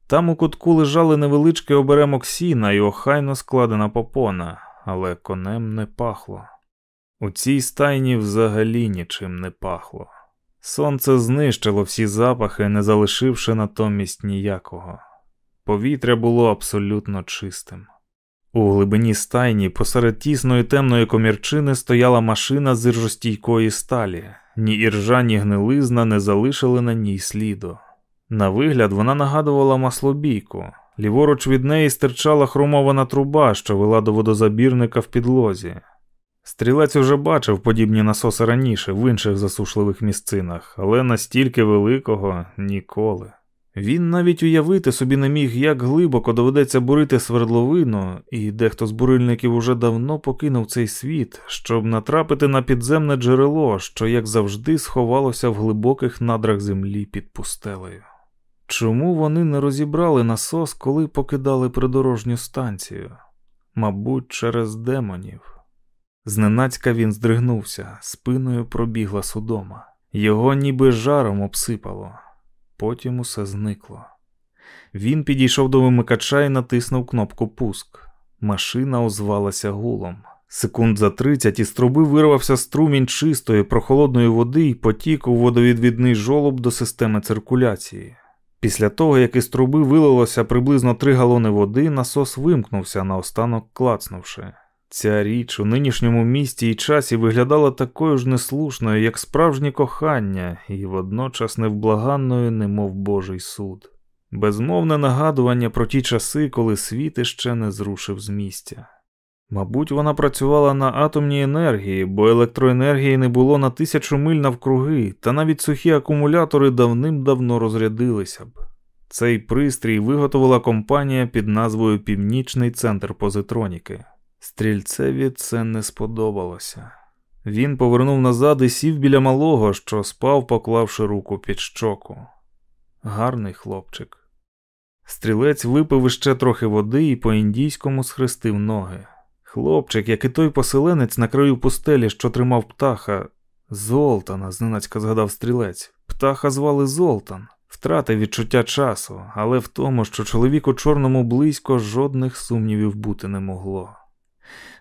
Там у кутку лежали невеличкий оберемок сіна і охайно складена попона, але конем не пахло. У цій стайні взагалі нічим не пахло. Сонце знищило всі запахи, не залишивши натомість ніякого. Повітря було абсолютно чистим. У глибині стайні посеред тісної темної комірчини стояла машина з іржостійкої сталі, ні іржа, ні гнилизна не залишили на ній сліду. На вигляд вона нагадувала маслобійку. Ліворуч від неї стирчала хромована труба, що вела до водозабірника в підлозі. Стрілець уже бачив подібні насоси раніше в інших засушливих місцинах, але настільки великого ніколи. Він навіть уявити собі не міг, як глибоко доведеться бурити свердловину, і дехто з бурильників уже давно покинув цей світ, щоб натрапити на підземне джерело, що, як завжди, сховалося в глибоких надрах землі під пустелею. Чому вони не розібрали насос, коли покидали придорожню станцію? Мабуть, через демонів. Зненацька він здригнувся, спиною пробігла судома. Його ніби жаром обсипало. Потім усе зникло. Він підійшов до вимикача і натиснув кнопку пуск. Машина озвалася гулом. Секунд за тридцять із труби вирвався струмінь чистої, прохолодної води і потік у водовідвідний жолоб до системи циркуляції. Після того, як із труби вилилося приблизно три галони води, насос вимкнувся, наостанок клацнувши. Ця річ у нинішньому місті і часі виглядала такою ж неслушною, як справжнє кохання, і водночас невблаганною, немов Божий суд. Безмовне нагадування про ті часи, коли світ іще не зрушив з місця. Мабуть, вона працювала на атомній енергії, бо електроенергії не було на тисячу миль навкруги, та навіть сухі акумулятори давним-давно розрядилися б. Цей пристрій виготовила компанія під назвою Північний центр позитроніки. Стрільцеві це не сподобалося. Він повернув назад і сів біля малого, що спав, поклавши руку під щоку. Гарний хлопчик. Стрілець випив іще трохи води і по індійському схрестив ноги. Хлопчик, як і той поселенець на краю пустелі, що тримав птаха, Золтана, зненацька згадав стрілець. Птаха звали Золтан, втратив відчуття часу, але в тому, що чоловіку чорному близько жодних сумнівів бути не могло.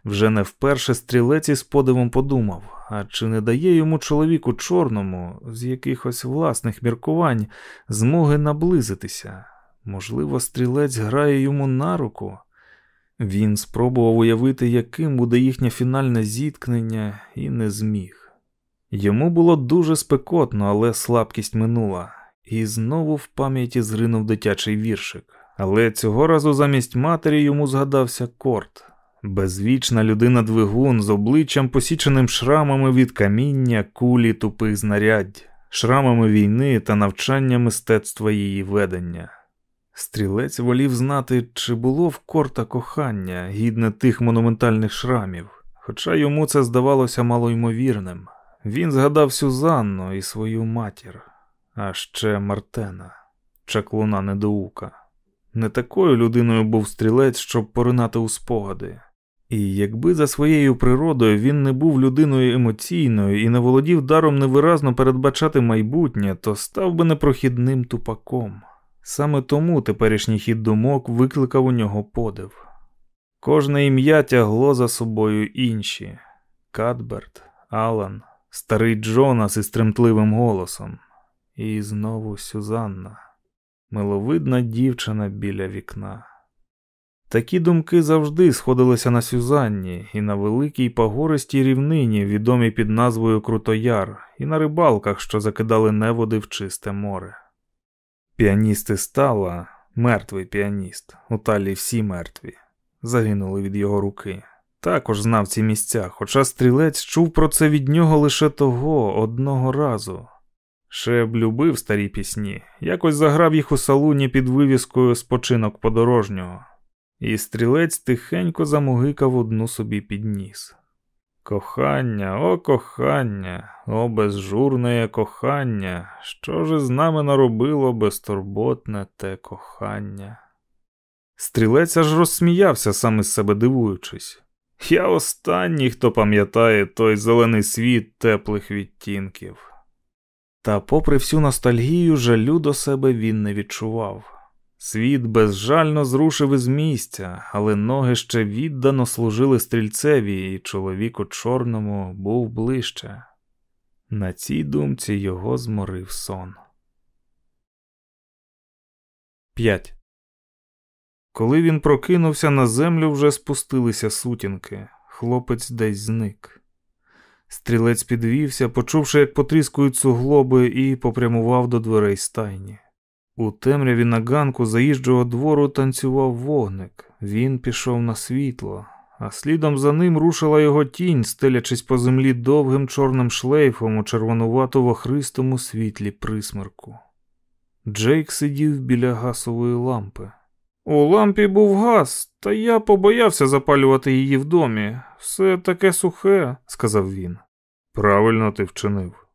Вже не вперше стрілець із подивом подумав, а чи не дає йому чоловіку чорному, з якихось власних міркувань, змоги наблизитися? Можливо, стрілець грає йому на руку. Він спробував уявити, яким буде їхнє фінальне зіткнення, і не зміг. Йому було дуже спекотно, але слабкість минула, і знову в пам'яті зринув дитячий віршик. Але цього разу замість матері йому згадався корт. Безвічна людина двигун з обличчям посіченим шрамами від каміння, кулі тупих знарядь, шрамами війни та навчання мистецтва її ведення. Стрілець волів знати, чи було в корта кохання, гідне тих монументальних шрамів, хоча йому це здавалося малоймовірним. Він згадав Сюзанну і свою матір, а ще Мартена, чаклуна недоука. Не такою людиною був стрілець, щоб поринати у спогади. І якби за своєю природою він не був людиною емоційною і не володів даром невиразно передбачати майбутнє, то став би непрохідним тупаком. Саме тому теперішній хід думок викликав у нього подив. Кожне ім'я тягло за собою інші Кадберт, Алан, старий Джонас із тремтливим голосом, і знову Сюзанна, миловидна дівчина біля вікна. Такі думки завжди сходилися на Сюзанні і на великій погористій рівнині, відомій під назвою Крутояр, і на рибалках, що закидали неводи в чисте море. Піаністи стала, мертвий піаніст, у талі всі мертві, загинули від його руки. Також знав ці місця, хоча стрілець чув про це від нього лише того одного разу. Шеб любив старі пісні, якось заграв їх у салуні під вивіскою спочинок подорожнього, і стрілець тихенько замугикав одну собі під ніс. Кохання, о кохання, о безжурне кохання, що ж з нами наробило безтурботне те кохання. Стрілець аж розсміявся сам із себе дивуючись. Я останній, хто пам'ятає той зелений світ теплих відтінків. Та, попри всю ностальгію, жалю до себе він не відчував. Світ безжально зрушив із місця, але ноги ще віддано служили стрільцеві, і чоловіку чорному був ближче. На цій думці його зморив сон. 5. Коли він прокинувся на землю, вже спустилися сутінки. Хлопець десь зник. Стрілець підвівся, почувши, як потріскують суглоби, і попрямував до дверей стайні. У темряві на ганку заїжджого двору танцював вогник. Він пішов на світло, а слідом за ним рушила його тінь, стелячись по землі довгим чорним шлейфом у червонувато вохристому світлі присмерку. Джейк сидів біля гасової лампи. У лампі був газ, та я побоявся запалювати її в домі. Все таке сухе, сказав він. Правильно ти вчинив.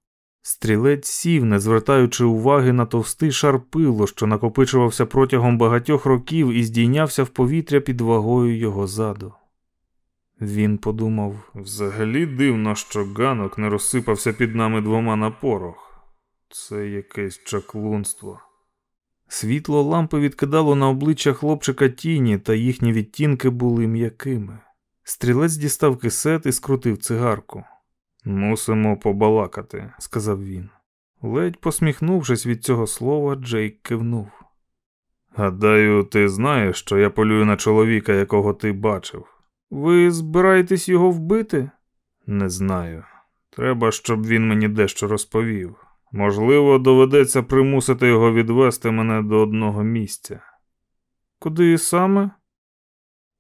Стрілець сів, не звертаючи уваги на товстий шар пилу, що накопичувався протягом багатьох років і здійнявся в повітря під вагою його заду. Він подумав взагалі дивно, що ганок не розсипався під нами двома на порох. Це якесь чаклунство. Світло лампи відкидало на обличчя хлопчика тіні, та їхні відтінки були м'якими. Стрілець дістав кисет і скрутив цигарку. Мусимо побалакати, сказав він. Ледь посміхнувшись від цього слова, Джейк кивнув. Гадаю, ти знаєш, що я полюю на чоловіка, якого ти бачив. Ви збираєтесь його вбити? Не знаю. Треба, щоб він мені дещо розповів. Можливо, доведеться примусити його відвести мене до одного місця. Куди саме?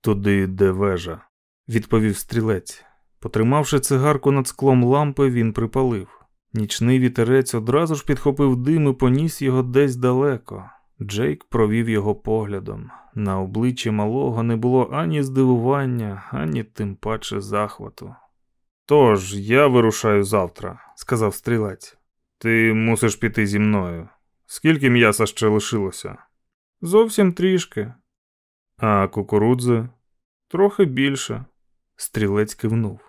Туди, де вежа, відповів стрілець. Потримавши цигарку над склом лампи, він припалив. Нічний вітерець одразу ж підхопив дим і поніс його десь далеко. Джейк провів його поглядом. На обличчі малого не було ані здивування, ані тим паче захвату. Тож, я вирушаю завтра, сказав стрілець. Ти мусиш піти зі мною. Скільки м'яса ще лишилося? Зовсім трішки. А кукурудзи? Трохи більше. Стрілець кивнув.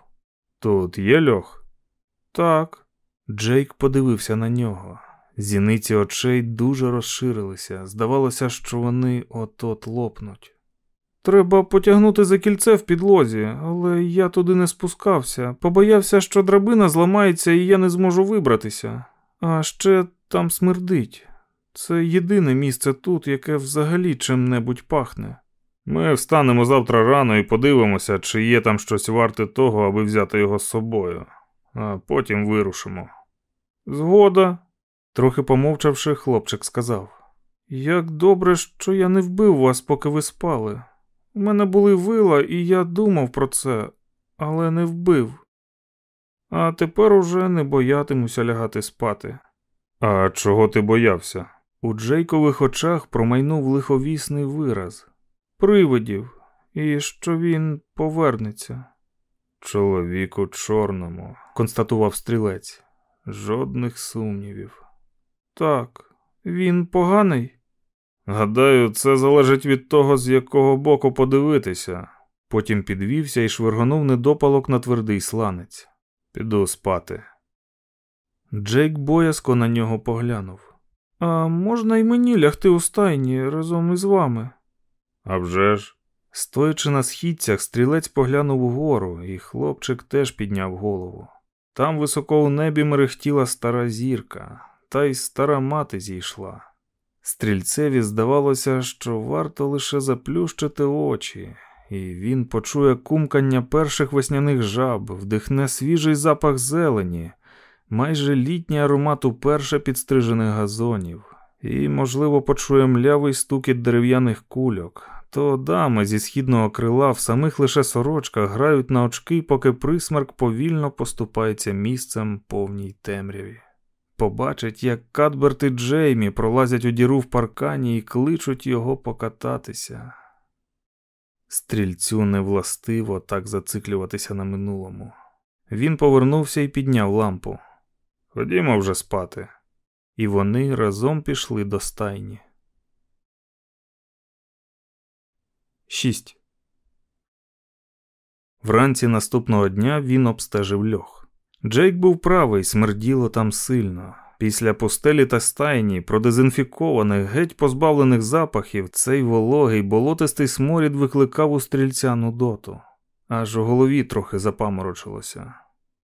Тут є льох? Так. Джейк подивився на нього. Зіниці очей дуже розширилися. Здавалося, що вони от-от лопнуть. Треба потягнути за кільце в підлозі, але я туди не спускався. Побоявся, що драбина зламається і я не зможу вибратися. А ще там смердить. Це єдине місце тут, яке взагалі чим-небудь пахне. Ми встанемо завтра рано і подивимося, чи є там щось варте того, аби взяти його з собою, а потім вирушимо. Згода, трохи помовчавши, хлопчик сказав. Як добре, що я не вбив вас, поки ви спали. У мене були вила, і я думав про це, але не вбив. А тепер уже не боятимуся лягати спати. А чого ти боявся? У Джейкових очах промайнув лиховісний вираз привидів, і що він повернеться. Чоловік у чорному, констатував стрілець. Жодних сумнівів. Так, він поганий. Гадаю, це залежить від того, з якого боку подивитися. Потім підвівся і швиргонув недопалок на твердий сланець. Піду спати. Джейк боязко на нього поглянув. А можна й мені лягти у стайні разом із вами? «А вже ж!» Стоячи на східцях, стрілець поглянув угору, і хлопчик теж підняв голову. Там високо у небі мерехтіла стара зірка, та й стара мати зійшла. Стрільцеві здавалося, що варто лише заплющити очі, і він почує кумкання перших весняних жаб, вдихне свіжий запах зелені, майже літній аромат уперше підстрижених газонів, і, можливо, почує млявий стукіт дерев'яних кульок. То дами зі східного крила в самих лише сорочках грають на очки, поки присмерк повільно поступається місцем повній темряві. Побачить, як Кадберт і Джеймі пролазять у діру в паркані і кличуть його покататися. Стрільцю невластиво так зациклюватися на минулому. Він повернувся і підняв лампу. Ходімо вже спати. І вони разом пішли до стайні. 6. Вранці наступного дня він обстежив льох. Джейк був правий, смерділо там сильно. Після пустелі та стайні, продезінфікованих, геть позбавлених запахів, цей вологий болотистий сморід викликав у стрільця нудоту. Аж у голові трохи запаморочилося.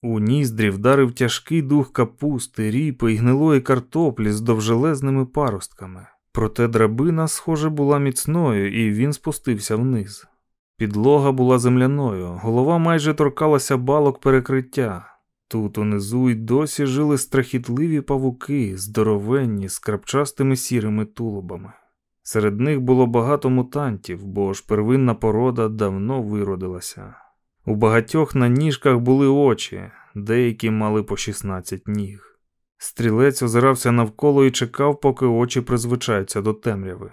У ніздрі вдарив тяжкий дух капусти, ріпи й гнилої картоплі з довжелезними паростками. Проте драбина, схоже, була міцною, і він спустився вниз. Підлога була земляною, голова майже торкалася балок перекриття. Тут унизу й досі жили страхітливі павуки, здоровенні, з крапчастими сірими тулубами. Серед них було багато мутантів, бо ж первинна порода давно виродилася. У багатьох на ніжках були очі, деякі мали по 16 ніг. Стрілець озирався навколо і чекав, поки очі призвичаються до темряви.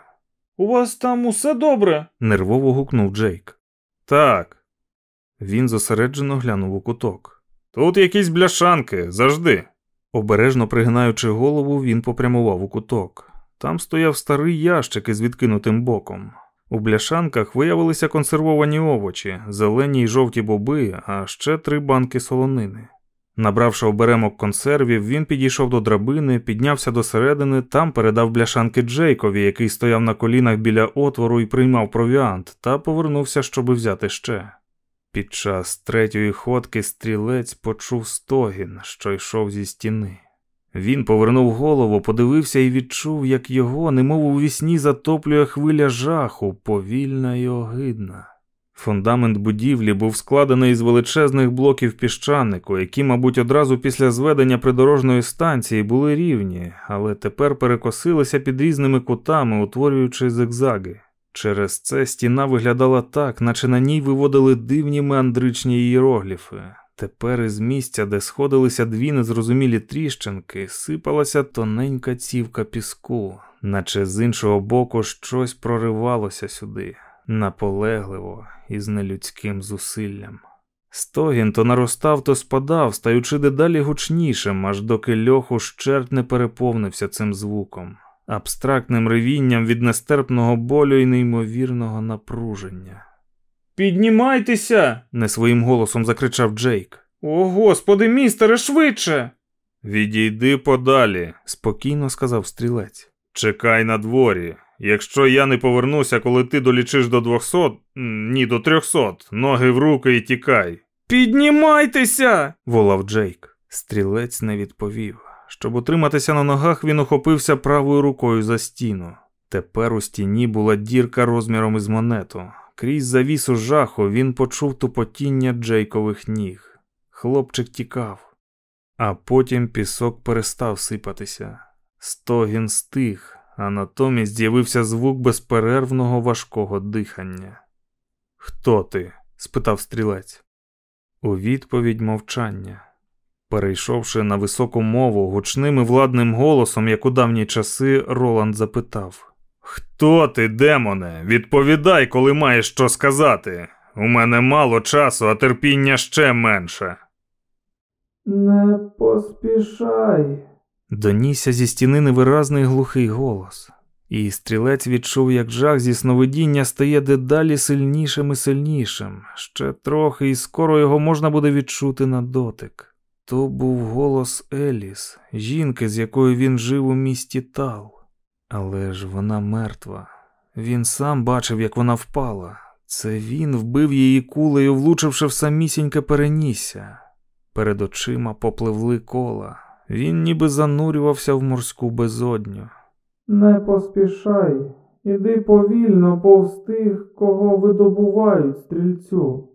У вас там усе добре? нервово гукнув Джейк. Так. Він зосереджено глянув у куток. Тут якісь бляшанки, завжди. Обережно пригинаючи голову, він попрямував у куток. Там стояв старий ящик із відкинутим боком. У бляшанках виявилися консервовані овочі, зелені й жовті боби, а ще три банки солонини. Набравши оберемок консервів, він підійшов до драбини, піднявся до середини, там передав бляшанки Джейкові, який стояв на колінах біля отвору і приймав провіант, та повернувся, щоби взяти ще. Під час третьої ходки стрілець почув стогін, що йшов зі стіни. Він повернув голову, подивився і відчув, як його, немов у вісні, затоплює хвиля жаху, повільна й огидна. Фундамент будівлі був складений із величезних блоків піщанику, які, мабуть, одразу після зведення придорожної станції були рівні, але тепер перекосилися під різними кутами, утворюючи зигзаги. Через це стіна виглядала так, наче на ній виводили дивні меандричні ієрогліфи. Тепер із місця, де сходилися дві незрозумілі тріщинки, сипалася тоненька цівка піску, наче з іншого боку щось проривалося сюди, наполегливо і з нелюдським зусиллям. Стогін то наростав, то спадав, стаючи дедалі гучнішим, аж доки льох ущерть не переповнився цим звуком, абстрактним ревінням від нестерпного болю і неймовірного напруження. Піднімайтеся. не своїм голосом закричав Джейк. О, господи, містере, швидше. Відійди подалі, спокійно сказав стрілець. Чекай на дворі. Якщо я не повернуся, коли ти долічиш до двохсот, ні, до трьохсот, ноги в руки і тікай. Піднімайтеся. волав Джейк. Стрілець не відповів. Щоб утриматися на ногах, він ухопився правою рукою за стіну. Тепер у стіні була дірка розміром із монету. Крізь завісу жаху він почув тупотіння Джейкових ніг. Хлопчик тікав, а потім пісок перестав сипатися. Стогін стих, а натомість з'явився звук безперервного важкого дихання. Хто ти? спитав стрілець. У відповідь мовчання. Перейшовши на високу мову гучним і владним голосом, як у давні часи, Роланд запитав Хто ти, демоне? Відповідай, коли маєш що сказати. У мене мало часу, а терпіння ще менше. Не поспішай. Донісся зі стіни невиразний глухий голос, і стрілець відчув, як жах зі сновидіння стає дедалі сильнішим і сильнішим. Ще трохи, і скоро його можна буде відчути на дотик. То був голос Еліс, жінки, з якою він жив у місті Тал. Але ж вона мертва. Він сам бачив, як вона впала. Це він вбив її кулею, влучивши в самісіньке перенісся. Перед очима попливли кола. Він ніби занурювався в морську безодню. Не поспішай, іди повільно повз тих, кого видобувають стрільцю.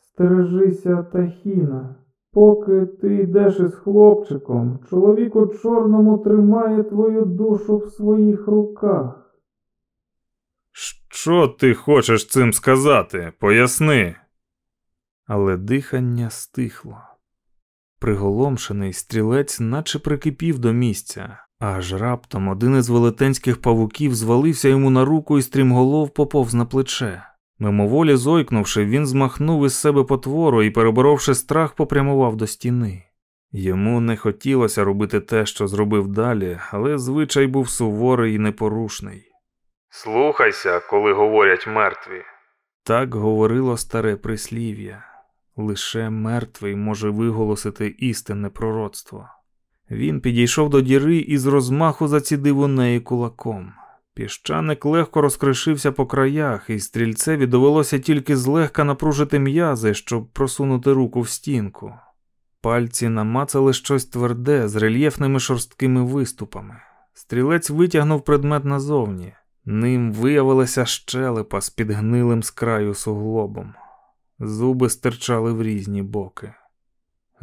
Стережися тахіна. Поки ти йдеш із хлопчиком, чоловік у чорному тримає твою душу в своїх руках. Що ти хочеш цим сказати? Поясни. Але дихання стихло. Приголомшений стрілець наче прикипів до місця, аж раптом один із велетенських павуків звалився йому на руку і стрімголов поповз на плече. Мимоволі зойкнувши, він змахнув із себе потвору і, переборовши страх, попрямував до стіни. Йому не хотілося робити те, що зробив далі, але звичай був суворий і непорушний. Слухайся, коли говорять мертві. Так говорило старе прислів'я. Лише мертвий може виголосити істинне пророцтво. Він підійшов до діри і з розмаху зацідив у неї кулаком. Піщаник легко розкришився по краях, і стрільцеві довелося тільки злегка напружити м'язи, щоб просунути руку в стінку. Пальці намацали щось тверде з рельєфними шорсткими виступами. Стрілець витягнув предмет назовні. Ним виявилася щелепа з підгнилим з краю суглобом. Зуби стирчали в різні боки.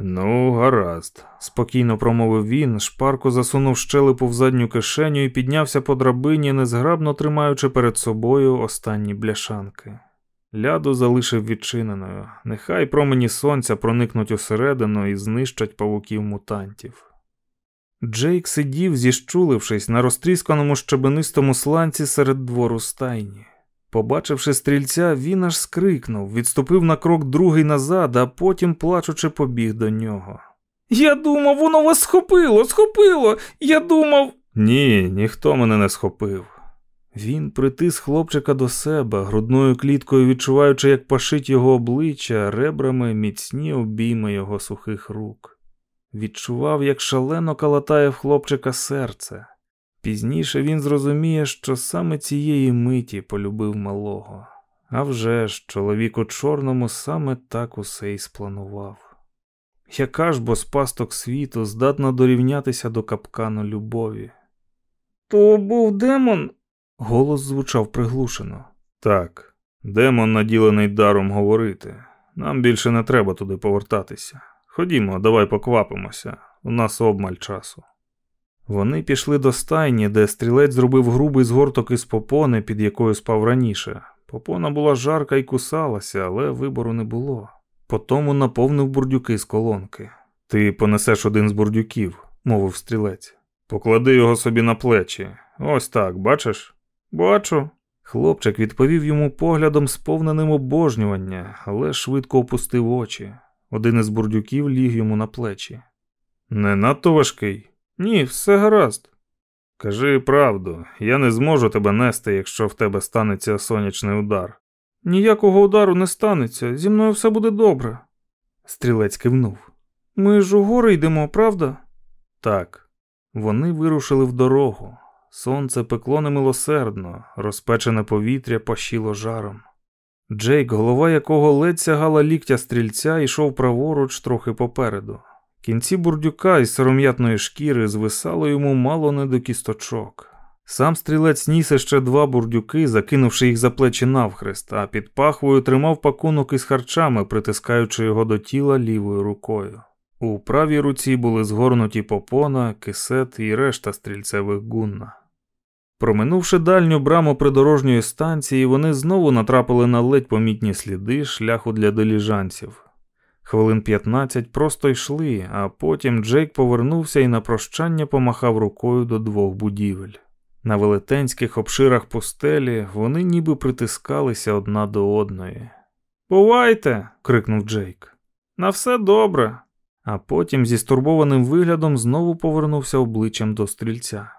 Ну, гаразд, спокійно промовив він, шпарко засунув щелепу в задню кишеню і піднявся по драбині, незграбно тримаючи перед собою останні бляшанки. Ляду залишив відчиненою. Нехай промені сонця проникнуть усередину і знищать павуків мутантів. Джейк сидів, зіщулившись на розтрісканому щебенистому сланці серед двору стайні. Побачивши стрільця, він аж скрикнув, відступив на крок другий назад, а потім, плачучи, побіг до нього. Я думав, воно вас схопило, схопило. Я думав. Ні, ніхто мене не схопив. Він притис хлопчика до себе, грудною кліткою відчуваючи, як пашить його обличчя, ребрами міцні обійми його сухих рук. Відчував, як шалено калатає в хлопчика серце. Пізніше він зрозуміє, що саме цієї миті полюбив малого. А вже ж, чоловік у чорному саме так усе й спланував. Яка ж бо з пасток світу здатна дорівнятися до капкану любові? То був демон? Голос звучав приглушено. Так, демон наділений даром говорити. Нам більше не треба туди повертатися. Ходімо, давай поквапимося, у нас обмаль часу. Вони пішли до стайні, де стрілець зробив грубий згорток із попони, під якою спав раніше. Попона була жарка і кусалася, але вибору не було. Потому наповнив бурдюки з колонки. Ти понесеш один з бурдюків, мовив стрілець. Поклади його собі на плечі. Ось так, бачиш? Бачу. Хлопчик відповів йому поглядом, сповненим обожнювання, але швидко опустив очі. Один із бурдюків ліг йому на плечі. Не надто важкий? Ні, все гаразд. Кажи правду, я не зможу тебе нести, якщо в тебе станеться сонячний удар. Ніякого удару не станеться, зі мною все буде добре. Стрілець кивнув. Ми ж у гори йдемо, правда? Так. Вони вирушили в дорогу. Сонце пекло немилосердно, розпечене повітря пащило жаром. Джейк, голова якого ледь сягала ліктя стрільця, йшов праворуч трохи попереду. Кінці бурдюка із сором'ятної шкіри звисало йому мало не до кісточок. Сам стрілець ніс ще два бурдюки, закинувши їх за плечі навхрест, а під пахвою тримав пакунок із харчами, притискаючи його до тіла лівою рукою. У правій руці були згорнуті попона, кисет і решта стрільцевих гунна. Проминувши дальню браму придорожньої станції, вони знову натрапили на ледь помітні сліди шляху для диліжанців. Хвилин 15 просто йшли, а потім Джейк повернувся і на прощання помахав рукою до двох будівель. На велетенських обширах пустелі вони ніби притискалися одна до одної. Бувайте! крикнув Джейк. На все добре. А потім зі стурбованим виглядом знову повернувся обличчям до стрільця.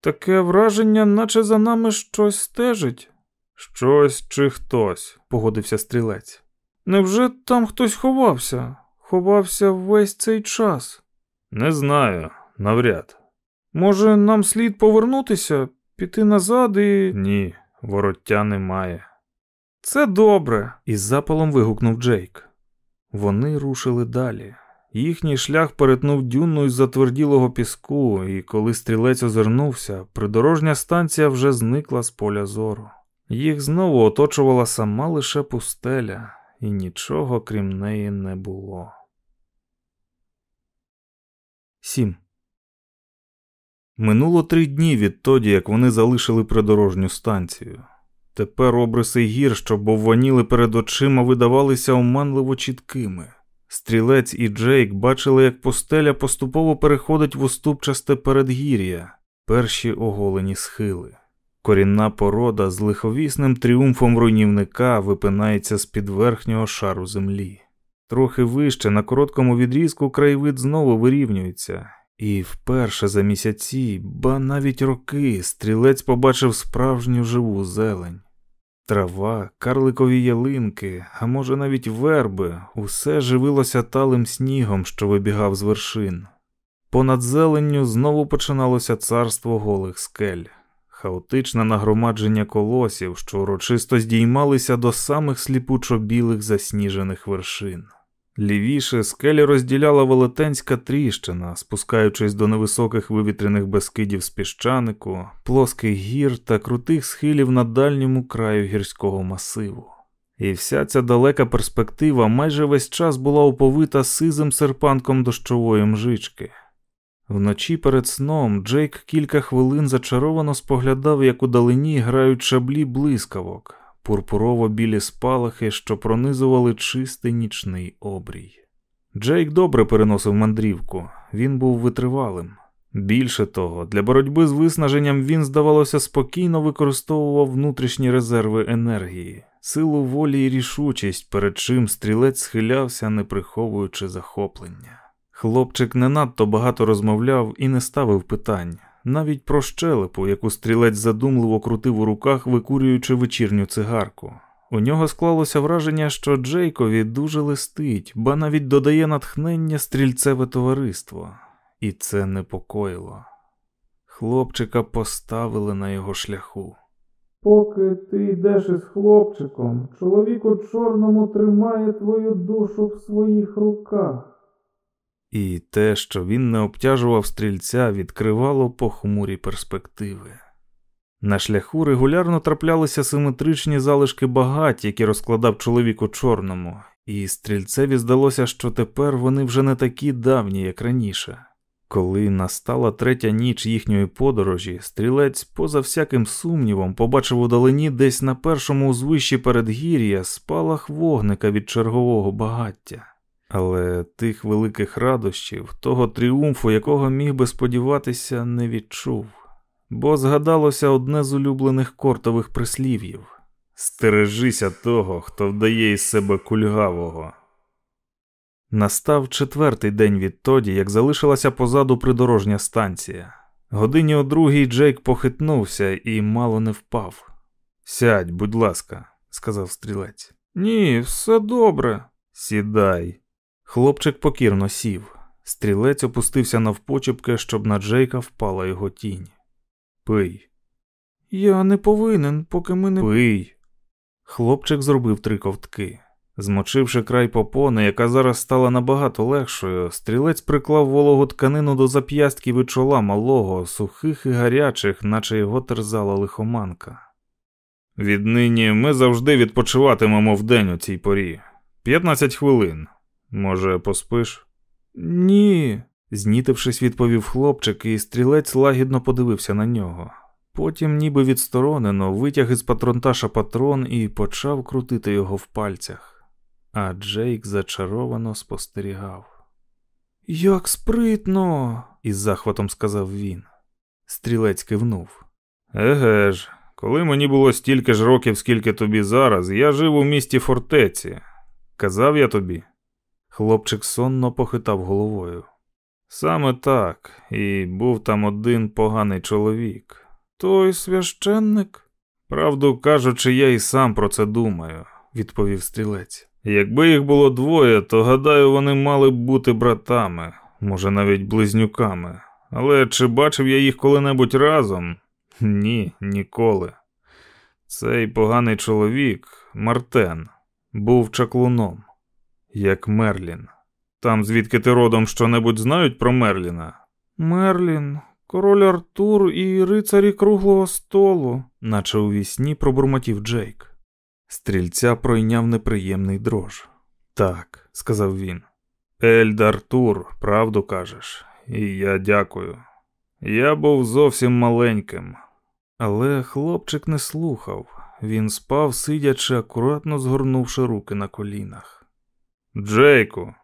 Таке враження, наче за нами щось стежить. Щось чи хтось, погодився стрілець. Невже там хтось ховався? Ховався весь цей час? Не знаю, навряд. Може, нам слід повернутися, піти назад і. Ні, вороття немає. Це добре, із запалом вигукнув Джейк. Вони рушили далі. Їхній шлях перетнув дюнну із затверділого піску, і коли стрілець озирнувся, придорожня станція вже зникла з поля зору. Їх знову оточувала сама лише пустеля, і нічого крім неї не було. 7. Минуло три дні відтоді, як вони залишили придорожню станцію. Тепер обриси гір, що бовваніли перед очима, видавалися оманливо чіткими. Стрілець і Джейк бачили, як пустеля поступово переходить в уступчасте передгір'я, перші оголені схили. Корінна порода з лиховісним тріумфом руйнівника випинається з під верхнього шару землі. Трохи вище на короткому відрізку краєвид знову вирівнюється, і вперше за місяці, ба навіть роки, стрілець побачив справжню живу зелень. Трава, карликові ялинки, а може навіть верби, усе живилося талим снігом, що вибігав з вершин. Понад зеленню знову починалося царство голих скель, хаотичне нагромадження колосів, що урочисто здіймалися до самих сліпучо білих засніжених вершин. Лівіше скелі розділяла велетенська тріщина, спускаючись до невисоких вивітряних безкидів з піщанику, плоских гір та крутих схилів на дальньому краю гірського масиву. І вся ця далека перспектива майже весь час була оповита сизим серпанком дощової мжички. Вночі перед сном Джейк кілька хвилин зачаровано споглядав, як у далині грають шаблі блискавок пурпурово білі спалахи, що пронизували чистий нічний обрій. Джейк добре переносив мандрівку, він був витривалим. Більше того, для боротьби з виснаженням він, здавалося, спокійно використовував внутрішні резерви енергії, силу волі і рішучість, перед чим стрілець схилявся, не приховуючи захоплення. Хлопчик не надто багато розмовляв і не ставив питань, навіть про щелепу, яку стрілець задумливо крутив у руках, викурюючи вечірню цигарку. У нього склалося враження, що Джейкові дуже листить, ба навіть додає натхнення стрільцеве товариство, і це непокоїло. Хлопчика поставили на його шляху. Поки ти йдеш із хлопчиком, чоловік у чорному тримає твою душу в своїх руках. І те, що він не обтяжував стрільця, відкривало похмурі перспективи. На шляху регулярно траплялися симетричні залишки багать, які розкладав чоловік у чорному, і стрільцеві здалося, що тепер вони вже не такі давні, як раніше. Коли настала третя ніч їхньої подорожі, стрілець, поза всяким сумнівом, побачив удалині десь на першому узвищі передгір'я спалах вогника від чергового багаття. Але тих великих радощів, того тріумфу, якого міг би сподіватися, не відчув, бо згадалося одне з улюблених кортових прислів'їв Стережися того, хто вдає із себе кульгавого. Настав четвертий день відтоді, як залишилася позаду придорожня станція. Годині о другій Джейк похитнувся і мало не впав. Сядь, будь ласка, сказав стрілець. Ні, все добре. Сідай. Хлопчик покірно сів. Стрілець опустився навпочепки, щоб на Джейка впала його тінь. Пий. Я не повинен, поки ми не пий. Хлопчик зробив три ковтки. Змочивши край попони, яка зараз стала набагато легшою, стрілець приклав вологу тканину до зап'ястків і чола малого, сухих і гарячих, наче його терзала лихоманка. Віднині ми завжди відпочиватимемо вдень у цій порі. П'ятнадцять хвилин. Може, поспиш? Ні, знітившись, відповів хлопчик, і стрілець лагідно подивився на нього. Потім, ніби відсторонено, витяг із патронташа патрон і почав крутити його в пальцях а Джейк зачаровано спостерігав. Як спритно, із захватом сказав він. Стрілець кивнув. Еге ж, коли мені було стільки ж років, скільки тобі зараз, я жив у місті фортеці. Казав я тобі. Хлопчик сонно похитав головою. Саме так, і був там один поганий чоловік. Той священник? Правду кажучи, я і сам про це думаю, відповів стрілець. Якби їх було двоє, то гадаю, вони мали б бути братами, може навіть близнюками. Але чи бачив я їх коли-небудь разом? Ні, ніколи. Цей поганий чоловік, Мартен, був чаклуном, як Мерлін. Там, звідки ти родом що-небудь знають про Мерліна? Мерлін, король Артур і рицарі круглого столу, наче у вісні пробурмотів Джейк. Стрільця пройняв неприємний дрож. Так, сказав він. Ельд Артур, правду кажеш, і я дякую. Я був зовсім маленьким. Але хлопчик не слухав. Він спав, сидячи, акуратно згорнувши руки на колінах. Джейку.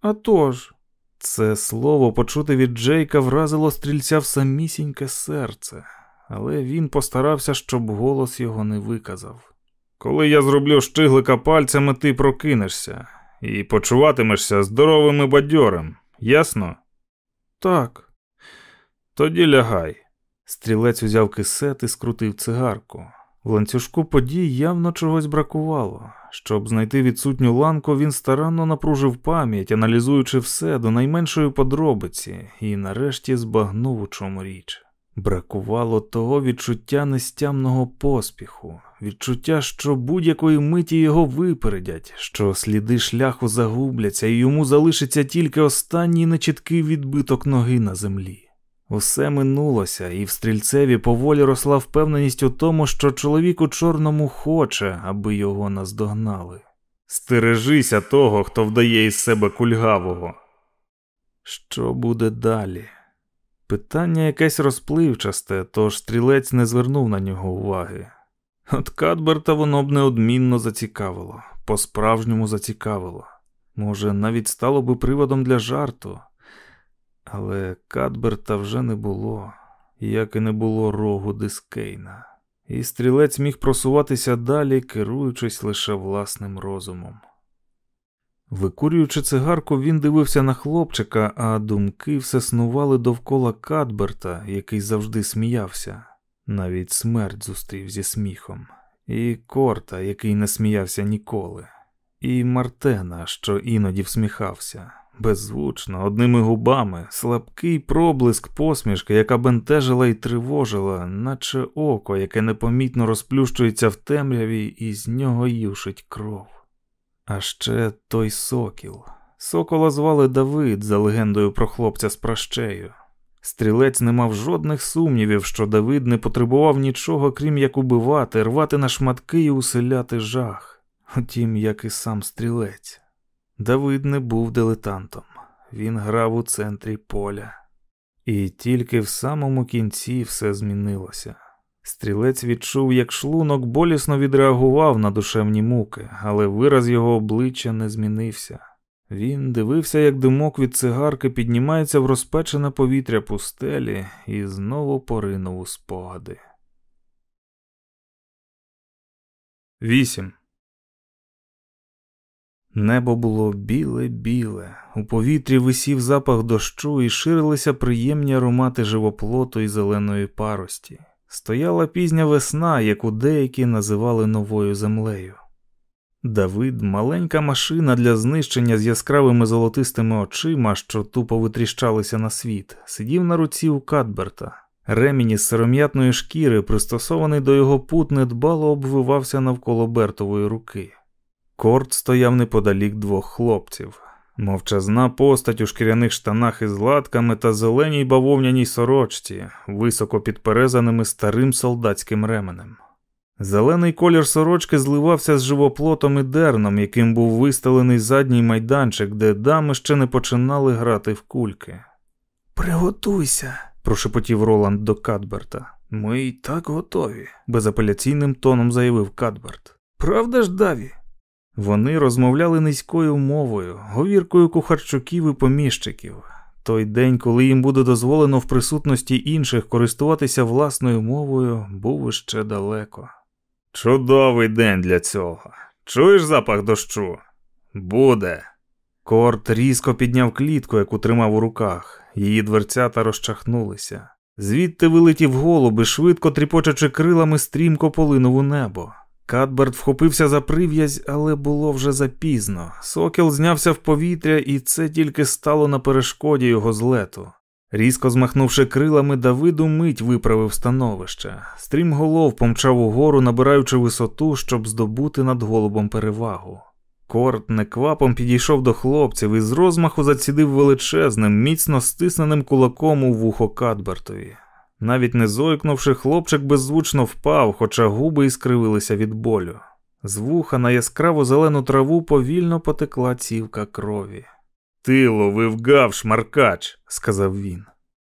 «А тож!» Це слово почути від Джейка вразило стрільця в самісіньке серце, але він постарався, щоб голос його не виказав. Коли я зроблю щиглика пальцями, ти прокинешся і почуватимешся здоровим і бадьорим, ясно? Так. Тоді лягай. Стрілець узяв кисет і скрутив цигарку. В ланцюжку подій явно чогось бракувало. Щоб знайти відсутню ланку, він старанно напружив пам'ять, аналізуючи все до найменшої подробиці, і нарешті збагнув у чому річ. Бракувало того відчуття нестямного поспіху, відчуття, що будь-якої миті його випередять, що сліди шляху загубляться, і йому залишиться тільки останній нечіткий відбиток ноги на землі. Усе минулося, і в стрільцеві поволі росла впевненість у тому, що чоловік у чорному хоче, аби його наздогнали. Стережися того, хто вдає із себе кульгавого. Що буде далі? Питання якесь розпливчасте, тож стрілець не звернув на нього уваги. От Кадберта воно б неодмінно зацікавило, по-справжньому зацікавило. Може, навіть стало би приводом для жарту. Але Кадберта вже не було, як і не було рогу Дискейна, і стрілець міг просуватися далі, керуючись лише власним розумом. Викурюючи цигарку, він дивився на хлопчика, а думки все снували довкола Кадберта, який завжди сміявся, навіть смерть зустрів зі сміхом, і Корта, який не сміявся ніколи, і Мартена, що іноді всміхався, беззвучно, одними губами, слабкий проблиск посмішки, яка бентежила і тривожила, наче око, яке непомітно розплющується в темряві, і з нього юшить кров. А ще той сокіл. Сокола звали Давид за легендою про хлопця з пращею. Стрілець не мав жодних сумнівів, що Давид не потребував нічого, крім як убивати, рвати на шматки і уселяти жах. Утім, як і сам стрілець. Давид не був дилетантом, він грав у центрі поля. І тільки в самому кінці все змінилося. Стрілець відчув, як шлунок болісно відреагував на душевні муки, але вираз його обличчя не змінився. Він дивився, як димок від цигарки піднімається в розпечене повітря пустелі і знову поринув у спогади. 8. Небо було біле-біле, у повітрі висів запах дощу і ширилися приємні аромати живоплоту і зеленої парості. Стояла пізня весна, яку деякі називали новою землею. Давид, маленька машина для знищення з яскравими золотистими очима, що тупо витріщалися на світ, сидів на руці у Кадберта. Ремінь із сиром'ятної шкіри, пристосований до його пут, недбало обвивався навколо Бертової руки. Корт стояв неподалік двох хлопців. Мовчазна постать у шкіряних штанах із латками та зеленій бавовняній сорочці, високо підперезаними старим солдатським ременем. Зелений колір сорочки зливався з живоплотом і дерном, яким був вистелений задній майданчик, де дами ще не починали грати в кульки. Приготуйся, прошепотів Роланд до Кадберта. Ми й так готові, безапеляційним тоном заявив Кадберт. Правда ж, Даві? Вони розмовляли низькою мовою, говіркою кухарчуків і поміщиків. Той день, коли їм буде дозволено в присутності інших користуватися власною мовою, був іще далеко. Чудовий день для цього. Чуєш запах дощу? Буде. Корт різко підняв клітку, яку тримав у руках. Її дверцята розчахнулися. Звідти вилетів голуб і швидко тріпочучи крилами, стрімко полинув у небо. Кадберт вхопився за прив'язь, але було вже запізно. Сокіл знявся в повітря, і це тільки стало на перешкоді його злету. Різко змахнувши крилами, Давиду мить виправив становище. Стрім голов помчав угору, набираючи висоту, щоб здобути над голубом перевагу. Корт неквапом підійшов до хлопців і з розмаху зацідив величезним, міцно стисненим кулаком у вухо Кадбертові. Навіть не зойкнувши, хлопчик беззвучно впав, хоча губи іскривилися від болю. З вуха на яскраву зелену траву повільно потекла цівка крові. Ти ловив гав, шмаркач, сказав він.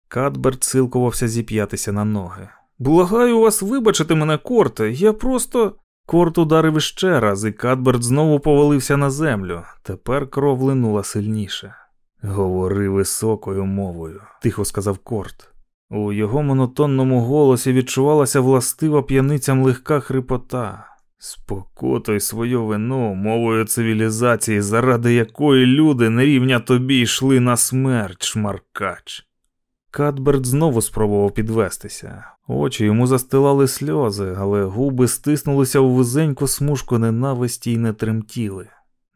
Кадберт силкувався зіп'ятися на ноги. Благаю вас вибачити мене, корте, я просто. Корт ударив іще раз, і Кадберт знову повалився на землю. Тепер кров линула сильніше. Говори високою мовою, тихо сказав Корт. У його монотонному голосі відчувалася властива п'яницям легка хрипота. Спокутай свою вину мовою цивілізації, заради якої люди на рівня тобі йшли на смерть, шмаркач. Кадберт знову спробував підвестися. Очі йому застилали сльози, але губи стиснулися у вузеньку смужку ненависті й не тремтіли.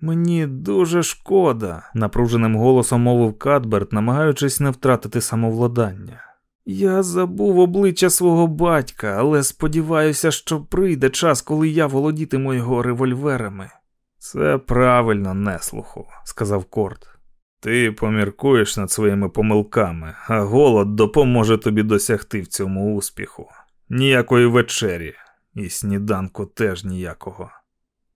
Мені дуже шкода, напруженим голосом мовив Кадберт, намагаючись не втратити самовладання. Я забув обличчя свого батька, але сподіваюся, що прийде час, коли я володітиму його револьверами. Це правильно, неслуху, сказав Корт. Ти поміркуєш над своїми помилками, а голод допоможе тобі досягти в цьому успіху. Ніякої вечері, і сніданку теж ніякого.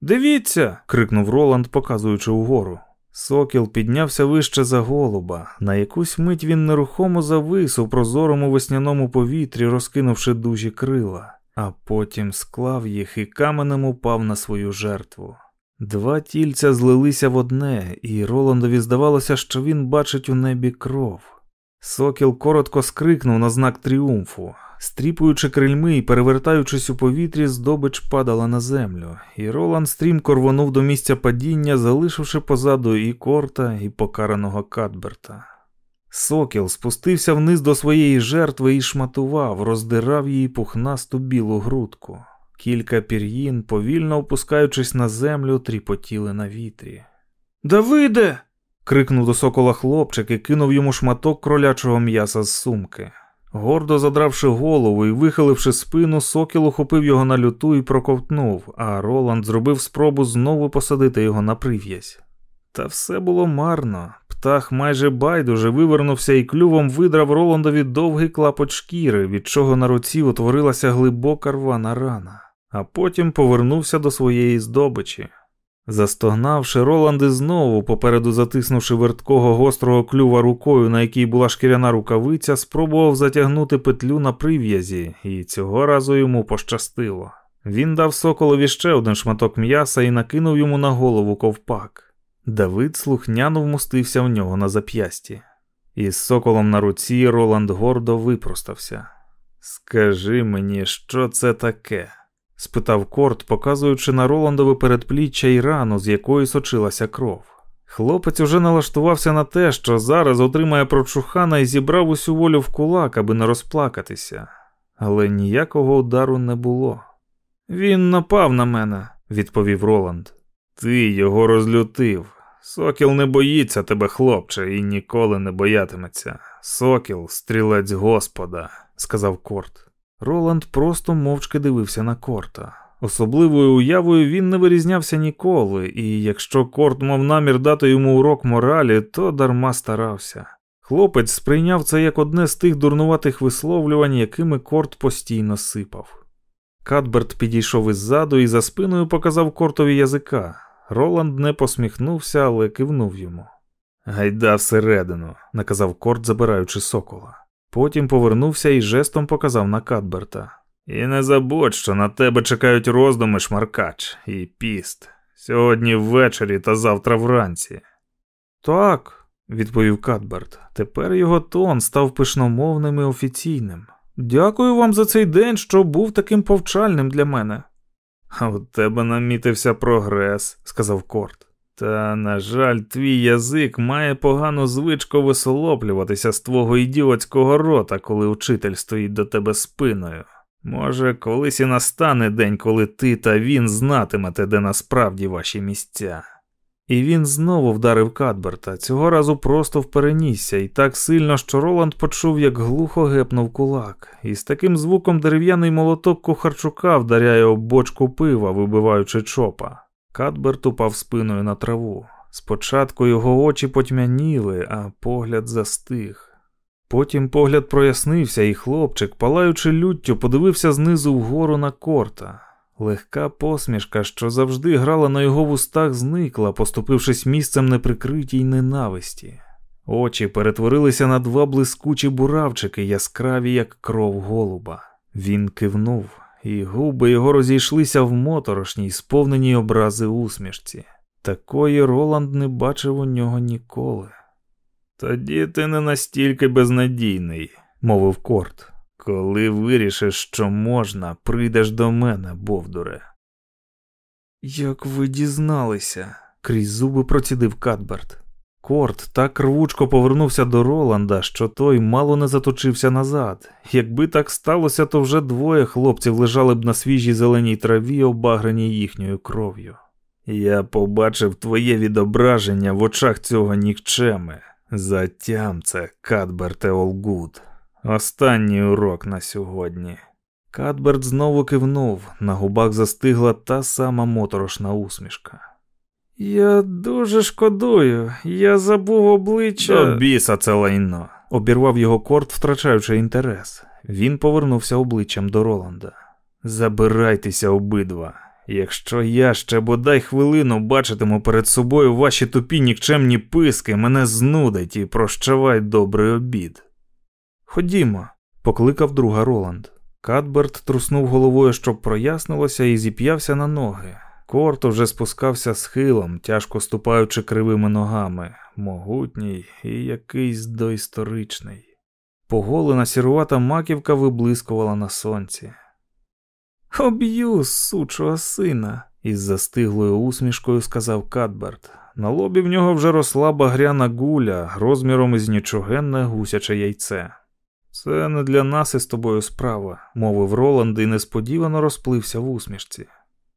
Дивіться. крикнув Роланд, показуючи угору. Сокіл піднявся вище за голуба. На якусь мить він нерухомо завис у прозорому весняному повітрі, розкинувши дужі крила, а потім склав їх і каменем упав на свою жертву. Два тільця злилися в одне, і Роландові здавалося, що він бачить у небі кров. Сокіл коротко скрикнув на знак тріумфу. Стріпуючи крильми і перевертаючись у повітрі, здобич падала на землю, і Роланд стрімко рвонув до місця падіння, залишивши позаду і корта, і покараного Кадберта. Сокіл спустився вниз до своєї жертви і шматував, роздирав її пухнасту білу грудку. Кілька пір'їн, повільно опускаючись на землю, тріпотіли на вітрі. Давиде. крикнув до сокола хлопчик і кинув йому шматок кролячого м'яса з сумки. Гордо задравши голову і вихиливши спину, сокіл ухопив його на люту і проковтнув, а Роланд зробив спробу знову посадити його на прив'язь. Та все було марно. Птах майже байдуже вивернувся і клювом видрав Роландові довгий клапоть шкіри, від чого на руці утворилася глибока рвана рана, а потім повернувся до своєї здобичі. Застогнавши, Роланди знову, попереду затиснувши верткого гострого клюва рукою, на якій була шкіряна рукавиця, спробував затягнути петлю на прив'язі, і цього разу йому пощастило. Він дав соколові ще один шматок м'яса і накинув йому на голову ковпак. Давид слухняно вмостився в нього на зап'ясті. Із соколом на руці Роланд гордо випростався. Скажи мені, що це таке? Спитав Корт, показуючи на Роландове передпліччя і рану, з якої сочилася кров. Хлопець уже налаштувався на те, що зараз отримає прочухана і зібрав усю волю в кулак, аби не розплакатися, але ніякого удару не було. Він напав на мене, відповів Роланд. Ти його розлютив. Сокіл не боїться тебе, хлопче, і ніколи не боятиметься. Сокіл, стрілець Господа, сказав Корт. Роланд просто мовчки дивився на Корта. Особливою уявою він не вирізнявся ніколи, і якщо Корт мав намір дати йому урок моралі, то дарма старався. Хлопець сприйняв це як одне з тих дурнуватих висловлювань, якими Корт постійно сипав. Кадберт підійшов іззаду і за спиною показав Кортові язика. Роланд не посміхнувся, але кивнув йому. Гайда всередину, наказав Корт, забираючи сокола. Потім повернувся і жестом показав на Кадберта. І не забудь, що на тебе чекають роздуми шмаркач і піст. Сьогодні ввечері та завтра вранці. Так, відповів Кадберт. Тепер його тон став пишномовним і офіційним. Дякую вам за цей день, що був таким повчальним для мене. А у тебе намітився прогрес, сказав Корт. Та, на жаль, твій язик має погану звичку висолоплюватися з твого ідіотського рота, коли учитель стоїть до тебе спиною. Може, колись і настане день, коли ти та він знатимете, де насправді ваші місця. І він знову вдарив Кадберта, цього разу просто вперенісся, і так сильно, що Роланд почув, як глухо гепнув кулак, і з таким звуком дерев'яний молоток кухарчука вдаряє об бочку пива, вибиваючи чопа. Кадберт упав спиною на траву. Спочатку його очі потьмяніли, а погляд застиг. Потім погляд прояснився, і хлопчик, палаючи люттю, подивився знизу вгору на корта. Легка посмішка, що завжди грала на його вустах, зникла, поступившись місцем неприкритій ненависті. Очі перетворилися на два блискучі буравчики, яскраві, як кров голуба. Він кивнув, і губи його розійшлися в моторошній, сповненій образи усмішці. Такої Роланд не бачив у нього ніколи. Тоді ти не настільки безнадійний, мовив Корт. Коли вирішиш, що можна, прийдеш до мене, Бовдуре. Як ви дізналися, крізь зуби процідив Кадберт. Корт так рвучко повернувся до Роланда, що той мало не заточився назад. Якби так сталося, то вже двоє хлопців лежали б на свіжій зеленій траві, обагреній їхньою кров'ю. Я побачив твоє відображення в очах цього нікчеми. Затям це, Кадберте Олгуд. Останній урок на сьогодні. Кадберт знову кивнув, на губах застигла та сама моторошна усмішка. Я дуже шкодую, я забув обличчя. До біса це лайно, обірвав його корт, втрачаючи інтерес. Він повернувся обличчям до Роланда. Забирайтеся обидва. Якщо я ще бодай хвилину бачитиму перед собою ваші тупі нікчемні писки, мене знудить і прощавай добрий обід. Ходімо, покликав друга Роланд. Кадберт труснув головою, щоб прояснилося, і зіп'явся на ноги. Корт уже спускався схилом, тяжко ступаючи кривими ногами, могутній і якийсь доісторичний. Поголена сірувата маківка виблискувала на сонці. Об'ю, сучого сина, із застиглою усмішкою сказав Кадберт. На лобі в нього вже росла багряна гуля розміром із нічогенне гусяче яйце. Це не для нас із тобою справа, мовив Роланд і несподівано розплився в усмішці.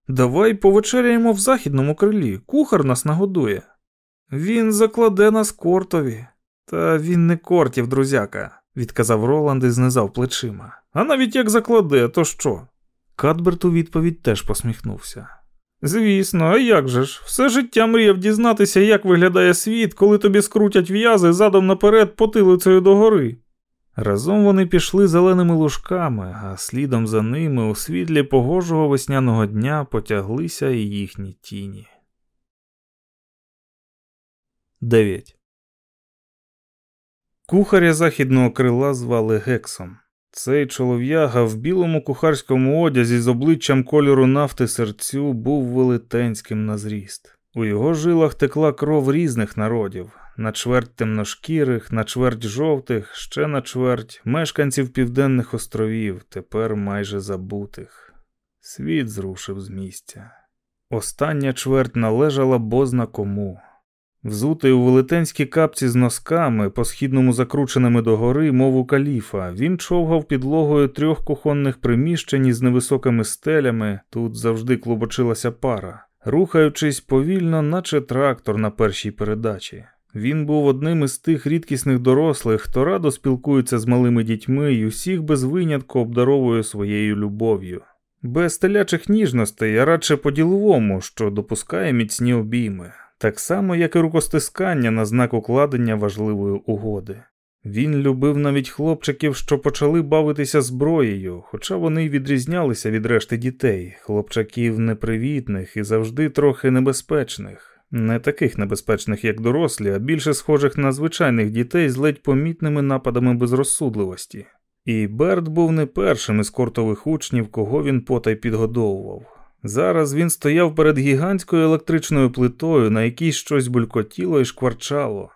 Давай повечеряємо в західному крилі, кухар нас нагодує. Він закладе нас кортові. Та він не кортів, друзяка, відказав Роланд і знизав плечима. А навіть як закладе, то що? Кадберт у відповідь теж посміхнувся. Звісно, а як же ж? Все життя мріяв дізнатися, як виглядає світ, коли тобі скрутять в'язи задом наперед потилицею догори. Разом вони пішли зеленими лужками, а слідом за ними у світлі погожого весняного дня потяглися і їхні тіні. 9. Кухаря західного крила звали Гексом. Цей чолов'яга в білому кухарському одязі з обличчям кольору нафти серцю був велетенським на зріст. У його жилах текла кров різних народів на чверть темношкірих, на чверть жовтих, ще на чверть мешканців південних островів, тепер майже забутих. Світ зрушив з місця. Остання чверть належала бозна кому. Взутий у велетенській капці з носками, по східному закрученими догори, мову каліфа, він човгав підлогою трьох кухонних приміщень із невисокими стелями, тут завжди клубочилася пара, рухаючись повільно, наче трактор на першій передачі. Він був одним із тих рідкісних дорослих, хто радо спілкується з малими дітьми і усіх без винятку обдаровує своєю любов'ю. Без телячих ніжностей, а радше по-діловому, що допускає міцні обійми так само, як і рукостискання на знак укладення важливої угоди. Він любив навіть хлопчиків, що почали бавитися зброєю, хоча вони й відрізнялися від решти дітей, хлопчаків непривітних і завжди трохи небезпечних, не таких небезпечних, як дорослі, а більше схожих на звичайних дітей з ледь помітними нападами безрозсудливості. І Берт був не першим із кортових учнів, кого він потай підгодовував. Зараз він стояв перед гігантською електричною плитою, на якій щось булькотіло і шкварчало.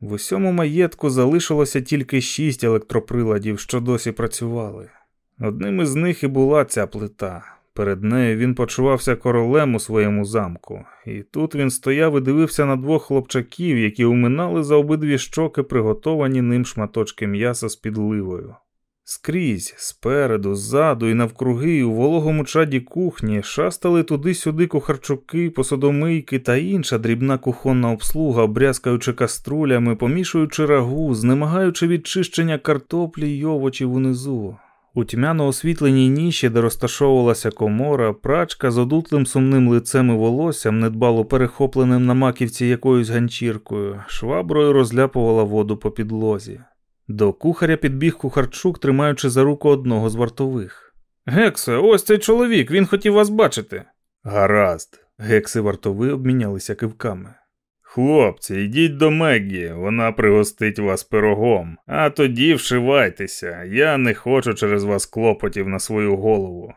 В усьому маєтку залишилося тільки шість електроприладів, що досі працювали. Одним із них і була ця плита. Перед нею він почувався королем у своєму замку, і тут він стояв і дивився на двох хлопчаків, які уминали за обидві щоки приготовані ним шматочки м'яса з підливою. Скрізь, спереду, ззаду і навкруги, у вологому чаді кухні шастали туди-сюди кухарчуки, посудомийки та інша дрібна кухонна обслуга, брязкаючи каструлями, помішуючи рагу, знемагаючи відчищення картоплі й овочів унизу. У тьмяно освітленій ніші, де розташовувалася комора, прачка з одутлим сумним лицем і волоссям, недбало перехопленим на маківці якоюсь ганчіркою, шваброю розляпувала воду по підлозі. До кухаря підбіг кухарчук, тримаючи за руку одного з вартових. Гексе, ось цей чоловік, він хотів вас бачити. Гаразд. Гекси вартовий обмінялися кивками. Хлопці, йдіть до Меггі, вона пригостить вас пирогом, а тоді вшивайтеся, я не хочу через вас клопотів на свою голову.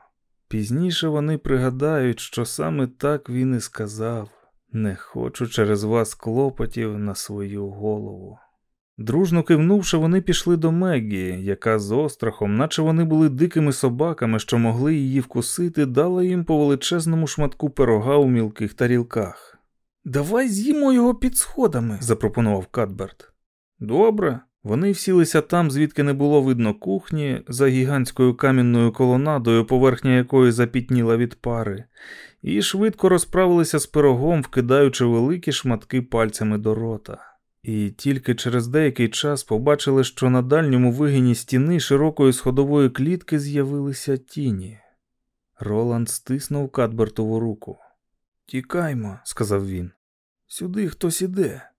Пізніше вони пригадають, що саме так він і сказав не хочу через вас клопотів на свою голову. Дружно кивнувши, вони пішли до Меггі, яка з острахом, наче вони були дикими собаками, що могли її вкусити, дала їм по величезному шматку пирога у мілких тарілках. Давай з'їмо його під сходами, запропонував Кадберт. Добре. Вони всілися там, звідки не було видно кухні, за гігантською камінною колонадою, поверхня якої запітніла від пари, і швидко розправилися з пирогом, вкидаючи великі шматки пальцями до рота і тільки через деякий час побачили, що на дальньому вигині стіни широкої сходової клітки з'явилися тіні. Роланд стиснув Кадбертову руку. Тікаймо, сказав він. Сюди хтось іде.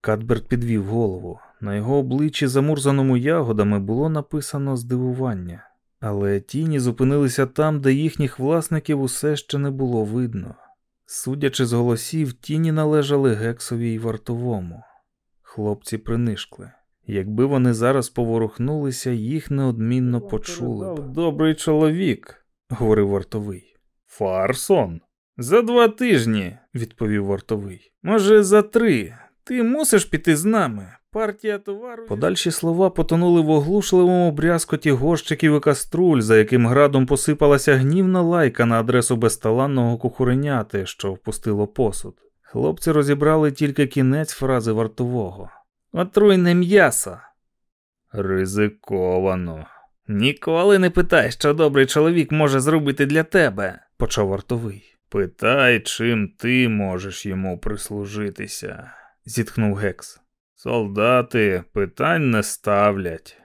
Кадберт підвів голову. На його обличчі, замурзаному ягодами, було написано здивування, але тіні зупинилися там, де їхніх власників усе ще не було видно. Судячи з голосів, тіні належали гексові й вартовому. Хлопці принишкли. Якби вони зараз поворухнулися, їх неодмінно почули б. Добрий чоловік, говорив вартовий. Фарсон. За два тижні, відповів вартовий. Може, за три. Ти мусиш піти з нами. Партія товару. Подальші слова потонули в оглушливому брязкоті горщиків і каструль, за яким градом посипалася гнівна лайка на адресу безталанного кухуреняти, що впустило посуд. Хлопці розібрали тільки кінець фрази вартового. Отруйне м'ясо. Ризиковано. Ніколи не питай, що добрий чоловік може зробити для тебе, почав вартовий. Питай, чим ти можеш йому прислужитися, зітхнув Гекс. Солдати питань не ставлять.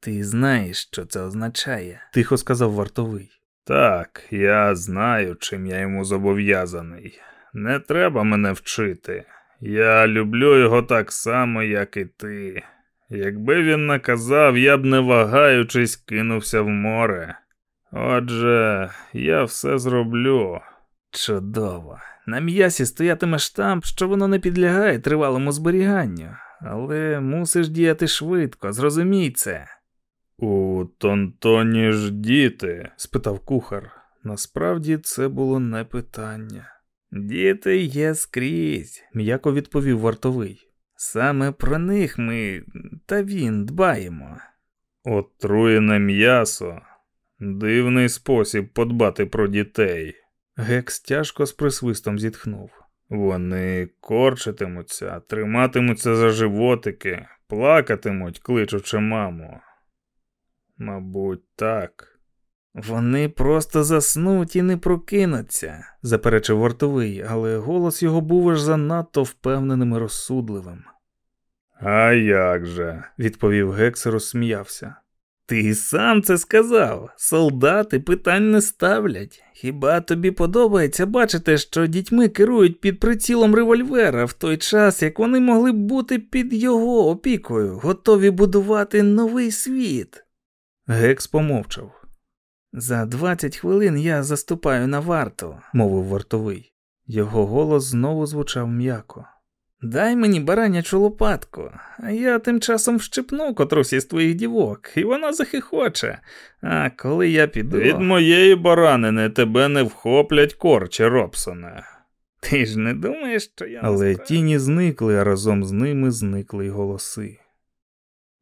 Ти знаєш, що це означає, тихо сказав вартовий. Так, я знаю, чим я йому зобов'язаний. Не треба мене вчити. Я люблю його так само, як і ти. Якби він наказав, я б не вагаючись кинувся в море. Отже, я все зроблю. Чудово. На м'ясі стоятиме штамп, що воно не підлягає тривалому зберіганню, але мусиш діяти швидко, зрозумій це. У Тонтоні ж діти? спитав кухар. Насправді це було не питання. Діти є скрізь, м'яко відповів вартовий. Саме про них ми та він дбаємо. Отруєне м'ясо. Дивний спосіб подбати про дітей. Гекс тяжко з присвистом зітхнув. Вони корчитимуться, триматимуться за животики, плакатимуть, кличучи маму. Мабуть, так. Вони просто заснуть і не прокинуться, заперечив вартовий, але голос його був аж занадто впевненим і розсудливим. А як же, відповів Гекс і розсміявся. Ти сам це сказав. Солдати питань не ставлять. Хіба тобі подобається бачити, що дітьми керують під прицілом револьвера в той час, як вони могли б бути під його опікою, готові будувати новий світ? Гекс помовчав. За двадцять хвилин я заступаю на варту, мовив вартовий. Його голос знову звучав м'яко. Дай мені баранячу лопатку, а я тим часом вщипну котрусь із твоїх дівок, і вона захихоче. А коли я піду. Від моєї баранини тебе не вхоплять корче, Робсоне. Ти ж не думаєш, що я. Але насправді... тіні зникли, а разом з ними зникли й голоси.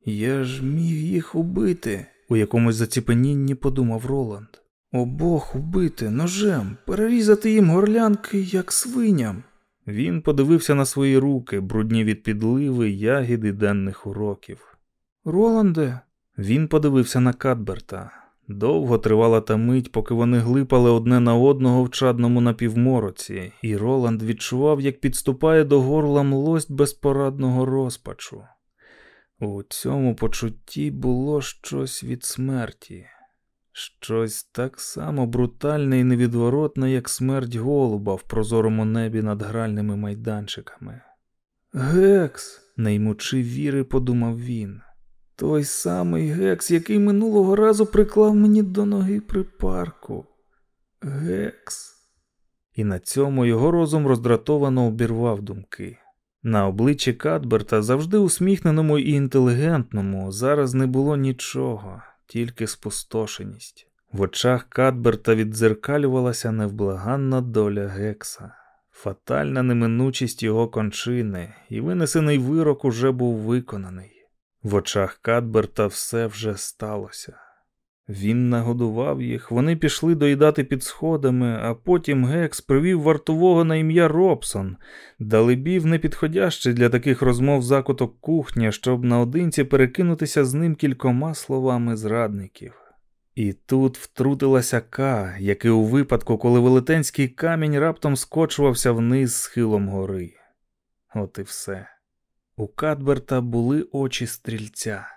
Я ж міг їх убити, у якомусь заціпенінні подумав Роланд. Обох убити ножем, перерізати їм горлянки, як свиням. Він подивився на свої руки, брудні від підливи, ягіди денних уроків. Роланде, він подивився на Кадберта. Довго тривала та мить, поки вони глипали одне на одного в чадному напівмороці, і Роланд відчував, як підступає до горла млость безпорадного розпачу. У цьому почутті було щось від смерті. Щось так само брутальне і невідворотне, як смерть голуба в прозорому небі над гральними майданчиками. Гекс, наймучи віри, подумав він. Той самий Гекс, який минулого разу приклав мені до ноги при парку. Гекс. І на цьому його розум роздратовано обірвав думки. На обличчі Кадберта, завжди усміхненому і інтелігентному, зараз не було нічого тільки спустошеність. В очах Кадберта віддзеркалювалася невблаганна доля Гекса, фатальна неминучість його кончини, і винесений вирок уже був виконаний. В очах Кадберта все вже сталося. Він нагодував їх, вони пішли доїдати під сходами, а потім Гекс привів вартового на ім'я Робсон, далебів непідходящий для таких розмов закуток кухня, щоб наодинці перекинутися з ним кількома словами зрадників. І тут втрутилася Ка, як і у випадку, коли велетенський камінь раптом скочувався вниз схилом гори. От і все. У Кадберта були очі стрільця.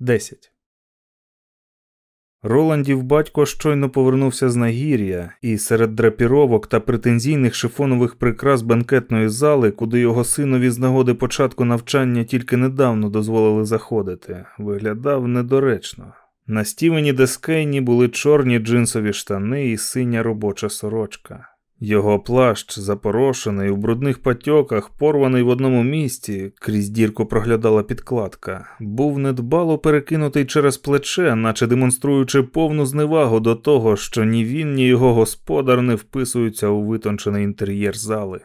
10. Роландів батько щойно повернувся з нагір'я, і серед драпіровок та претензійних шифонових прикрас бенкетної зали, куди його синові з нагоди початку навчання тільки недавно дозволили заходити, виглядав недоречно. На Стівені Дескейні були чорні джинсові штани і синя робоча сорочка. Його плащ, запорошений у брудних патьоках, порваний в одному місці, крізь дірку проглядала підкладка, був недбало перекинутий через плече, наче демонструючи повну зневагу до того, що ні він, ні його господар не вписуються у витончений інтер'єр зали.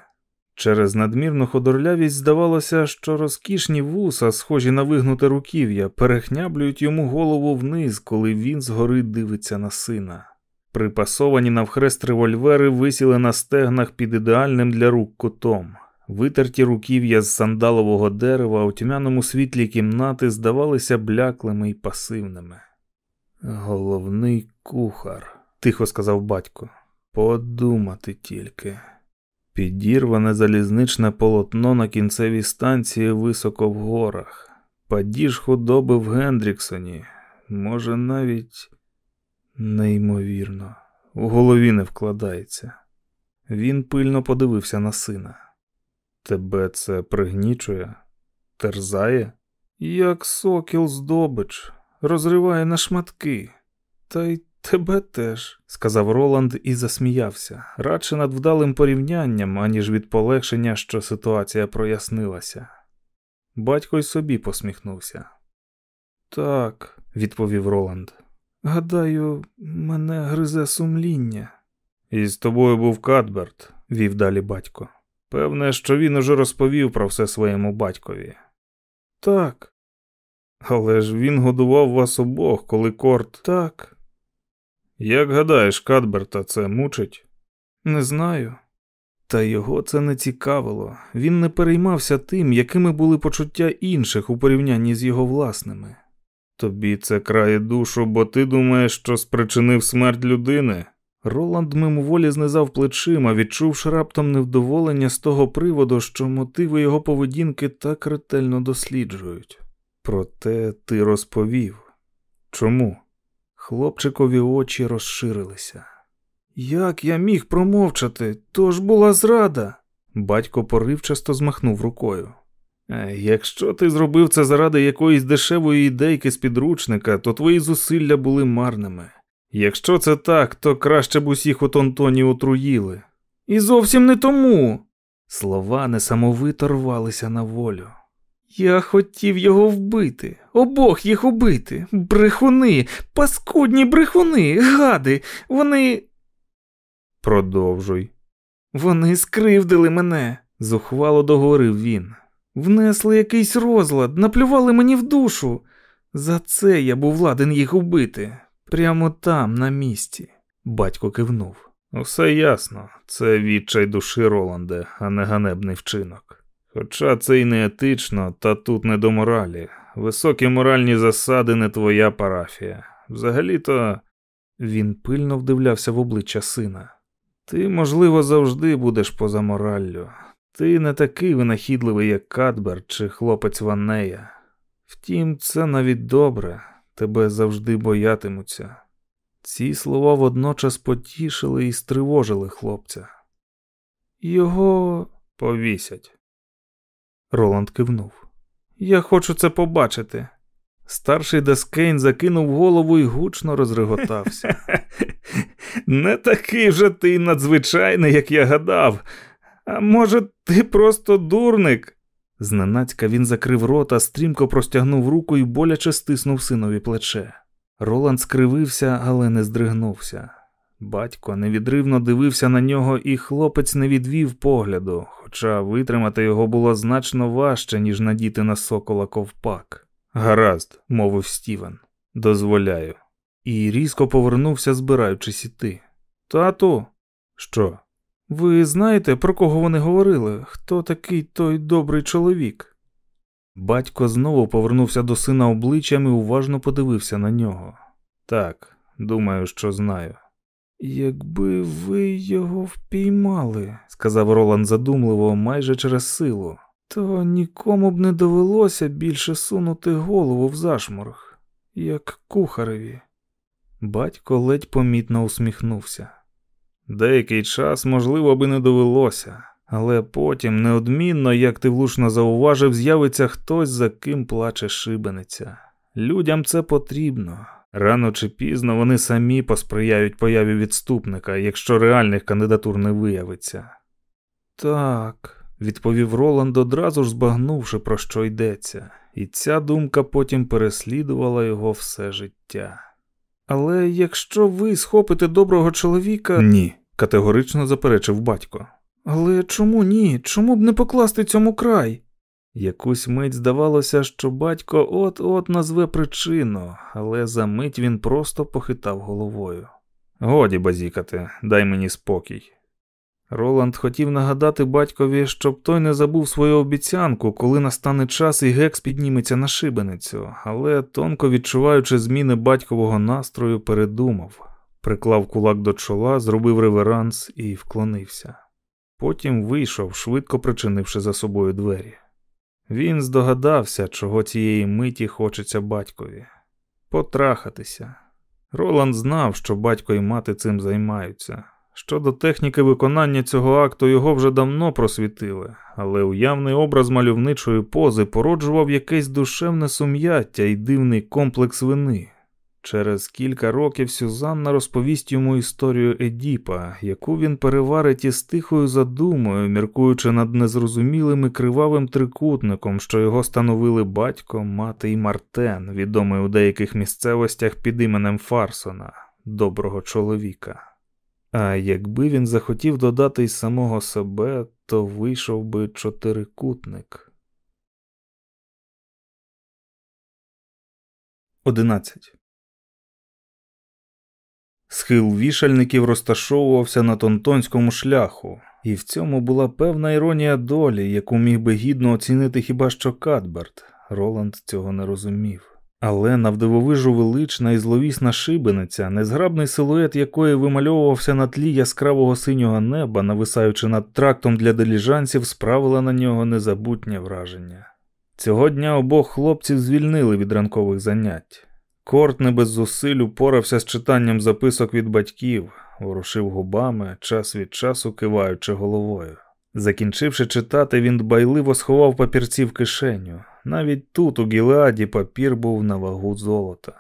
Через надмірну ходорлявість здавалося, що розкішні вуса, схожі на вигнуте руків'я, перехняблюють йому голову вниз, коли він згори дивиться на сина. Припасовані навхрест револьвери висіли на стегнах під ідеальним для рук кутом. Витерті руків'я з сандалового дерева у тьмяному світлі кімнати здавалися бляклими й пасивними. Головний кухар, тихо сказав батько. Подумати тільки. Підірване залізничне полотно на кінцевій станції високо в горах, падіж худоби в Гендріксоні, може, навіть неймовірно, у голові не вкладається. Він пильно подивився на сина. Тебе це пригнічує, терзає, як сокіл здобич, розриває на шматки. Та й тебе теж, сказав Роланд і засміявся, радше над вдалим порівнянням, аніж від полегшення, що ситуація прояснилася. Батько й собі посміхнувся. Так, відповів Роланд. Гадаю, мене гризе сумління. І з тобою був Кадберт, вів далі батько. Певне, що він уже розповів про все своєму батькові. Так. Але ж він годував вас обох, коли корт. Так. Як гадаєш, Кадберта це мучить? Не знаю. Та його це не цікавило. Він не переймався тим, якими були почуття інших у порівнянні з його власними. Тобі це крає душу, бо ти думаєш, що спричинив смерть людини. Роланд мимоволі знизав плечима, відчувши раптом невдоволення з того приводу, що мотиви його поведінки так ретельно досліджують. Проте ти розповів. Чому? Хлопчикові очі розширилися. Як я міг промовчати? То ж була зрада. Батько поривчасто змахнув рукою. «Е, Якщо ти зробив це заради якоїсь дешевої ідейки з підручника, то твої зусилля були марними. Якщо це так, то краще б усіх у Тонтоні отруїли. І зовсім не тому. Слова несамовито рвалися на волю. Я хотів його вбити, обох їх убити. Брехуни, паскудні брехуни, гади, вони. Продовжуй. Вони скривдили мене, зухвало договорив він. Внесли якийсь розлад, наплювали мені в душу. За це я був ладен їх убити. Прямо там, на місці. Батько кивнув. Усе ясно, це відчай душі Роланде, а не ганебний вчинок. Хоча це й не етично, та тут не до моралі. Високі моральні засади не твоя парафія. Взагалі-то він пильно вдивлявся в обличчя сина. Ти, можливо, завжди будеш поза мораллю. Ти не такий винахідливий, як Кадбер чи хлопець Ваннея. Втім, це навіть добре, тебе завжди боятимуться. Ці слова водночас потішили і стривожили хлопця. Його повісять. Роланд кивнув. Я хочу це побачити. Старший Дескейн закинув голову і гучно розреготався. Не такий вже ти надзвичайний, як я гадав. А може, ти просто дурник? Зненацька він закрив рота, стрімко простягнув руку і боляче стиснув синові плече. Роланд скривився, але не здригнувся. Батько невідривно дивився на нього, і хлопець не відвів погляду, хоча витримати його було значно важче, ніж надіти на сокола ковпак. Гаразд, мовив Стівен, дозволяю. І різко повернувся, збираючись іти. Тату, що? Ви знаєте, про кого вони говорили? Хто такий той добрий чоловік? Батько знову повернувся до сина обличчям і уважно подивився на нього. Так, думаю, що знаю. Якби ви його впіймали, сказав Роланд задумливо, майже через силу, то нікому б не довелося більше сунути голову в зашморг, як кухареві. Батько ледь помітно усміхнувся. Деякий час, можливо, би не довелося, але потім, неодмінно, як ти влучно зауважив, з'явиться хтось, за ким плаче шибениця. Людям це потрібно. Рано чи пізно вони самі посприяють появі відступника, якщо реальних кандидатур не виявиться. Так, відповів Роланд, одразу ж збагнувши, про що йдеться, і ця думка потім переслідувала його все життя. Але якщо ви схопите доброго чоловіка. Ні, категорично заперечив батько. Але чому ні? Чому б не покласти цьому край? Якусь мить здавалося, що батько от-от назве причину, але за мить він просто похитав головою. Годі базікати, дай мені спокій. Роланд хотів нагадати батькові, щоб той не забув свою обіцянку, коли настане час і гекс підніметься на шибеницю, але, тонко відчуваючи зміни батькового настрою, передумав, приклав кулак до чола, зробив реверанс і вклонився. Потім вийшов, швидко причинивши за собою двері. Він здогадався, чого цієї миті хочеться батькові потрахатися. Роланд знав, що батько і мати цим займаються. Щодо техніки виконання цього акту його вже давно просвітили, але уявний образ мальовничої пози породжував якесь душевне сум'яття і дивний комплекс вини. Через кілька років Сюзанна розповість йому історію Едіпа, яку він переварить із тихою задумою, міркуючи над незрозумілим і кривавим трикутником, що його становили батько, мати і Мартен, відомий у деяких місцевостях під іменем Фарсона, доброго чоловіка. А якби він захотів додати й самого себе, то вийшов би чотирикутник. Одинадцять. Схил вішальників розташовувався на тонтонському шляху, і в цьому була певна іронія долі, яку міг би гідно оцінити хіба що Кадберт. Роланд цього не розумів. Але навдивовижу велична і зловісна шибениця, незграбний силует якої вимальовувався на тлі яскравого синього неба, нависаючи над трактом для деліжанців, справила на нього незабутнє враження. Цього дня обох хлопців звільнили від ранкових занять. Корт не без зусиль упорався з читанням записок від батьків, ворушив губами, час від часу киваючи головою. Закінчивши читати, він дбайливо сховав папірці в кишеню. Навіть тут, у Гілеаді, папір був на вагу золота.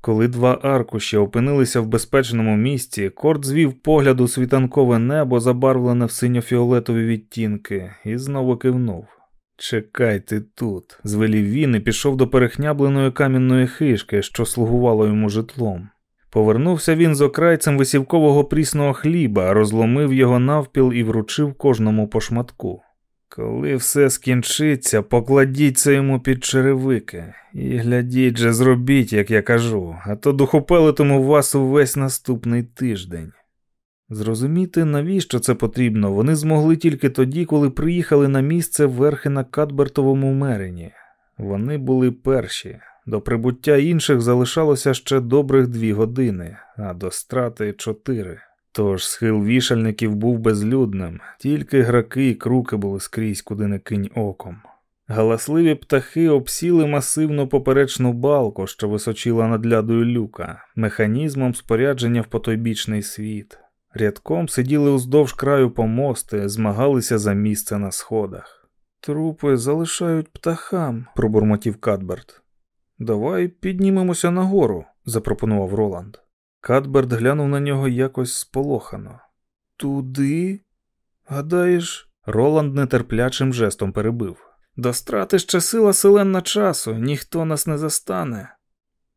Коли два аркуші опинилися в безпечному місці, Корт звів погляд у світанкове небо, забарвлене в синьо-фіолетові відтінки, і знову кивнув. Чекайте тут, звелів він і пішов до перехнябленої камінної хишки, що слугувало йому житлом. Повернувся він з окрайцем висівкового прісного хліба, розломив його навпіл і вручив кожному по шматку. Коли все скінчиться, покладіть це йому під черевики і глядіть же, зробіть, як я кажу, а то духопелитиму вас увесь наступний тиждень. Зрозуміти, навіщо це потрібно, вони змогли тільки тоді, коли приїхали на місце верхи на Кадбертовому мерені. Вони були перші. До прибуття інших залишалося ще добрих дві години, а до страти чотири. Тож схил вішальників був безлюдним, тільки граки і круки були скрізь, куди не кинь оком. Галасливі птахи обсіли масивну поперечну балку, що височила над лядою люка, механізмом спорядження в потойбічний світ. Рядком сиділи уздовж краю помости, змагалися за місце на сходах. Трупи залишають птахам, пробурмотів Кадберт. Давай піднімемося нагору, запропонував Роланд. Кадберт глянув на нього якось сполохано. Туди? Гадаєш, Роланд нетерплячим жестом перебив. До страти ще сила селенна часу, ніхто нас не застане.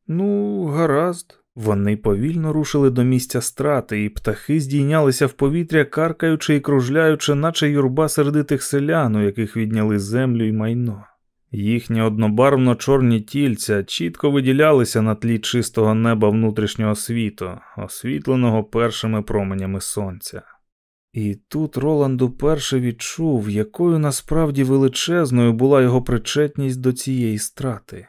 Ну, гаразд. Вони повільно рушили до місця страти, і птахи здійнялися в повітря, каркаючи і кружляючи, наче юрба сердитих селян, у яких відняли землю і майно. Їхні однобарвно чорні тільця чітко виділялися на тлі чистого неба внутрішнього світу, освітленого першими променями сонця. І тут Роланд уперше відчув, якою насправді величезною була його причетність до цієї страти.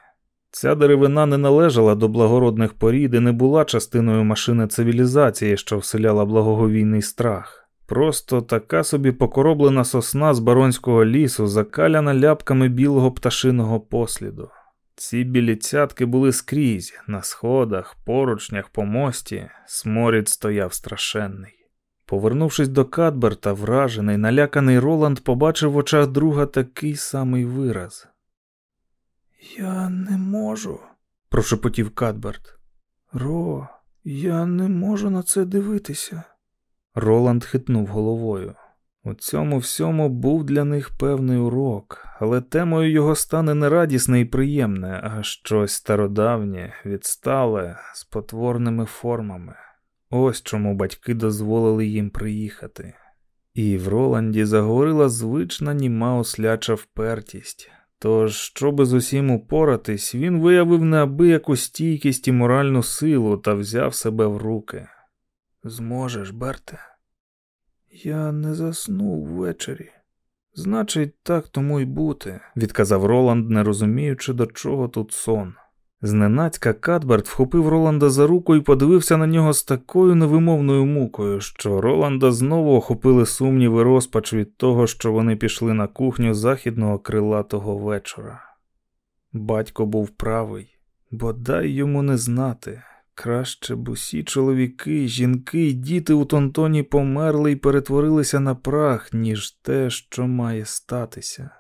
Ця деревина не належала до благородних порід і не була частиною машини цивілізації, що вселяла благоговійний страх. Просто така собі покороблена сосна з баронського лісу, закаляна ляпками білого пташиного посліду. Ці білі цятки були скрізь, на сходах, поручнях, по мості, сморід стояв страшенний. Повернувшись до Кадберта, вражений, наляканий Роланд побачив в очах друга такий самий вираз. Я не можу, прошепотів Кадберт. Ро, я не можу на це дивитися. Роланд хитнув головою. У цьому всьому був для них певний урок, але темою його стане не радісне і приємне, а щось стародавнє, відстале, з потворними формами. Ось чому батьки дозволили їм приїхати. І в Роланді заговорила звична німа осляча впертість. Тож, щоби з усім упоратись, він виявив неабияку стійкість і моральну силу та взяв себе в руки. Зможеш, Берте? Я не заснув ввечері. Значить, так тому й бути, відказав Роланд, не розуміючи, до чого тут сон. Зненацька Кадберт вхопив Роланда за руку і подивився на нього з такою невимовною мукою, що Роланда знову охопили сумніви розпач від того, що вони пішли на кухню західного крилатого вечора. Батько був правий, бодай йому не знати. Краще б усі чоловіки, жінки й діти у Тонтоні померли і перетворилися на прах, ніж те, що має статися.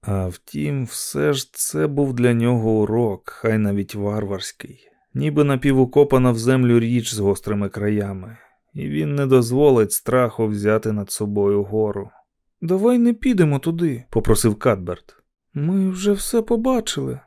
А втім, все ж це був для нього урок, хай навіть варварський, ніби напівукопана в землю річ з гострими краями, і він не дозволить страху взяти над собою гору. Давай не підемо туди, попросив Кадберт. Ми вже все побачили.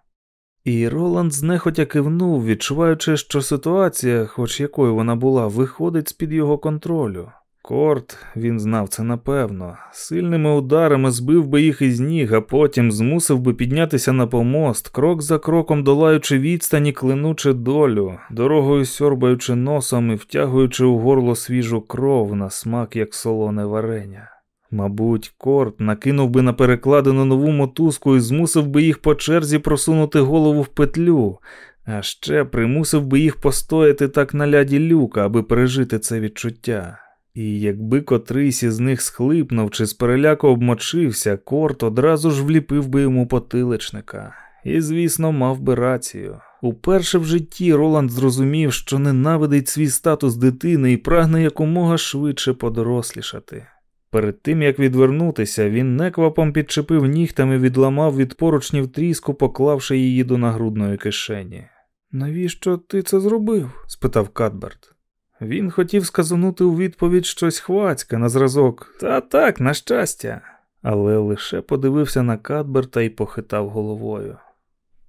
І Роланд знехотя кивнув, відчуваючи, що ситуація, хоч якою вона була, виходить з під його контролю. Корт, він знав це напевно, сильними ударами збив би їх із ніг, а потім змусив би піднятися на помост, крок за кроком долаючи відстані, клинучи долю, дорогою сьорбаючи носом і втягуючи у горло свіжу кров на смак, як солоне варення. Мабуть, Корт накинув би на перекладену нову мотузку і змусив би їх по черзі просунути голову в петлю, а ще примусив би їх постояти так на ляді люка, аби пережити це відчуття. І якби котрийсь із них схлипнув чи з переляку обмочився, корт одразу ж вліпив би йому потиличника. І, звісно, мав би рацію. Уперше в житті Роланд зрозумів, що ненавидить свій статус дитини і прагне якомога швидше подорослішати. Перед тим як відвернутися, він неквапом підчепив нігтами, відламав від поручнів тріску, поклавши її до нагрудної кишені. Навіщо ти це зробив? спитав Кадберт. Він хотів сказанути у відповідь щось хвацьке на зразок. Та так, на щастя, але лише подивився на Кадберта і похитав головою.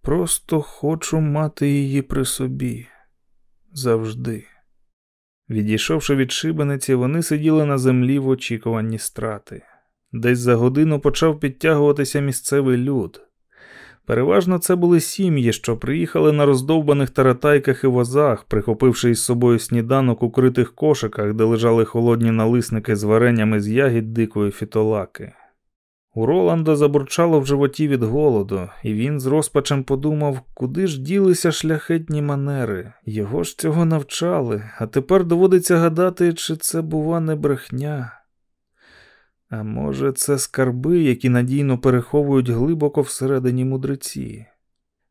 Просто хочу мати її при собі завжди. Відійшовши від шибениці, вони сиділи на землі в очікуванні страти. Десь за годину почав підтягуватися місцевий люд. Переважно це були сім'ї, що приїхали на роздовбаних таратайках і возах, прихопивши із собою сніданок у критих кошиках, де лежали холодні налисники з вареннями з ягід дикої фітолаки. У Роланда забурчало в животі від голоду, і він з розпачем подумав, куди ж ділися шляхетні манери. Його ж цього навчали, а тепер доводиться гадати, чи це, бува, не брехня. А може, це скарби, які надійно переховують глибоко всередині мудреці.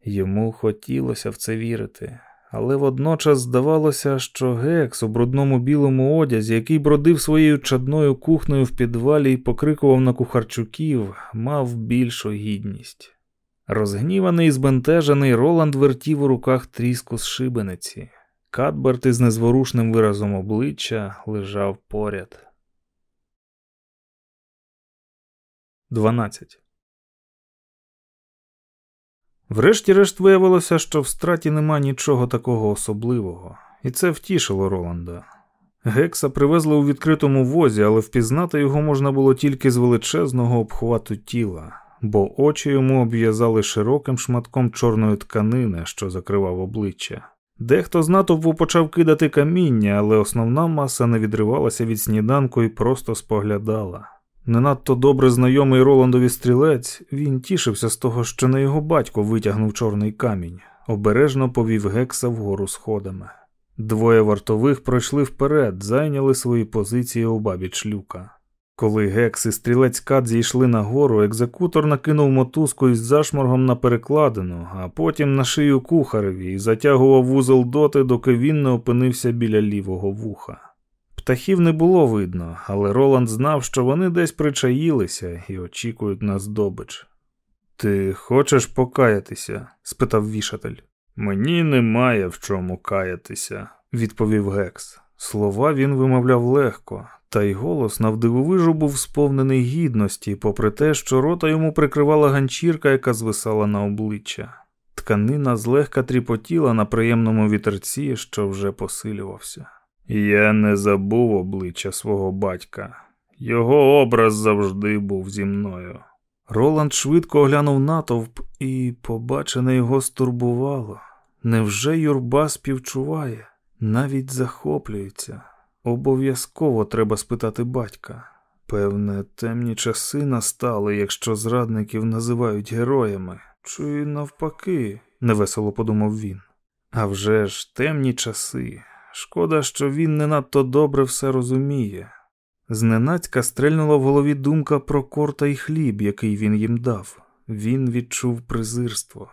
Йому хотілося в це вірити, але водночас здавалося, що Гекс у брудному білому одязі, який бродив своєю чадною кухнею в підвалі і покрикував на кухарчуків, мав більшу гідність. Розгніваний і збентежений, Роланд вертів у руках тріску з шибениці. Кадберт із незворушним виразом обличчя лежав поряд. 12. Врешті-решт виявилося, що в страті нема нічого такого особливого, і це втішило Роланда. Гекса привезли у відкритому возі, але впізнати його можна було тільки з величезного обхвату тіла, бо очі йому обв'язали широким шматком чорної тканини, що закривав обличчя. Дехто з натовпу почав кидати каміння, але основна маса не відривалася від сніданку і просто споглядала. Не надто добре знайомий Роландові стрілець, він тішився з того, що не його батько витягнув чорний камінь, обережно повів гекса вгору сходами. Двоє вартових пройшли вперед, зайняли свої позиції у бабіч люка. Коли гекс і стрілець кат зійшли нагору, екзекутор накинув мотузку із зашморгом на перекладину, а потім на шию кухареві і затягував вузол доти, доки він не опинився біля лівого вуха. Птахів не було видно, але Роланд знав, що вони десь причаїлися і очікують на здобич. Ти хочеш покаятися? спитав вішатель. Мені немає в чому каятися, відповів Гекс. Слова він вимовляв легко, та й голос навдивовижу був сповнений гідності, попри те, що рота йому прикривала ганчірка, яка звисала на обличчя. Тканина злегка тріпотіла на приємному вітерці, що вже посилювався. Я не забув обличчя свого батька. Його образ завжди був зі мною. Роланд швидко оглянув натовп, і побачене його стурбувало. Невже юрба співчуває, навіть захоплюється? Обов'язково треба спитати батька. Певне, темні часи настали, якщо зрадників називають героями, чи навпаки, невесело подумав він. А вже ж темні часи. Шкода, що він не надто добре все розуміє. Зненацька стрельнула в голові думка про корта і хліб, який він їм дав. Він відчув презирство.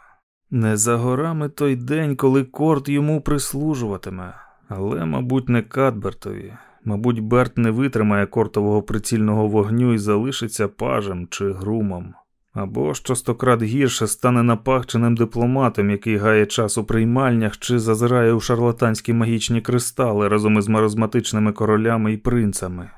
Не за горами той день, коли корт йому прислужуватиме, але, мабуть, не Кадбертові. Мабуть, Берт не витримає кортового прицільного вогню і залишиться пажем чи грумом. Або що стократ гірше стане напахченим дипломатом, який гає час у приймальнях чи зазирає у шарлатанські магічні кристали разом із маразматичними королями і принцами.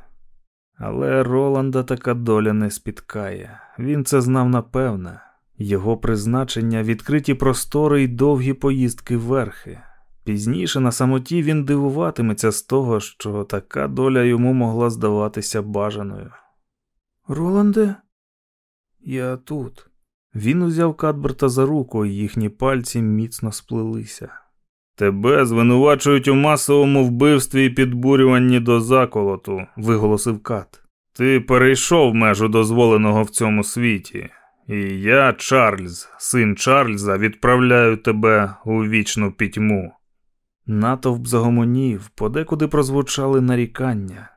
Але Роланда така доля не спіткає. Він це знав напевне. Його призначення відкриті простори й довгі поїздки верхи. Пізніше на самоті він дивуватиметься з того, що така доля йому могла здаватися бажаною. Роланде, я тут. Він узяв Кадберта за руку, і їхні пальці міцно сплелися. Тебе звинувачують у масовому вбивстві і підбурюванні до заколоту, виголосив Кат. Ти перейшов межу дозволеного в цьому світі, і я, Чарльз, син Чарльза, відправляю тебе у вічну пітьму. Натовп загомонів, подекуди прозвучали нарікання.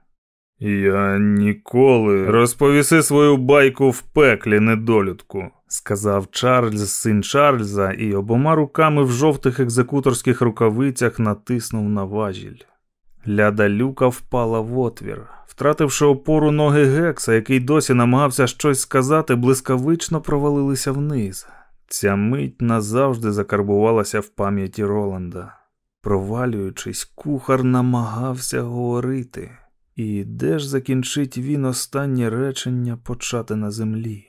Я ніколи розповіси свою байку в пеклі, недолюдку, сказав Чарльз, син Чарльза, і обома руками в жовтих екзекуторських рукавицях натиснув на важіль. Ляда люка впала в отвір, втративши опору ноги Гекса, який досі намагався щось сказати, блискавично провалилися вниз. Ця мить назавжди закарбувалася в пам'яті Роланда. Провалюючись, кухар намагався говорити. І де ж закінчить він останнє речення почати на землі?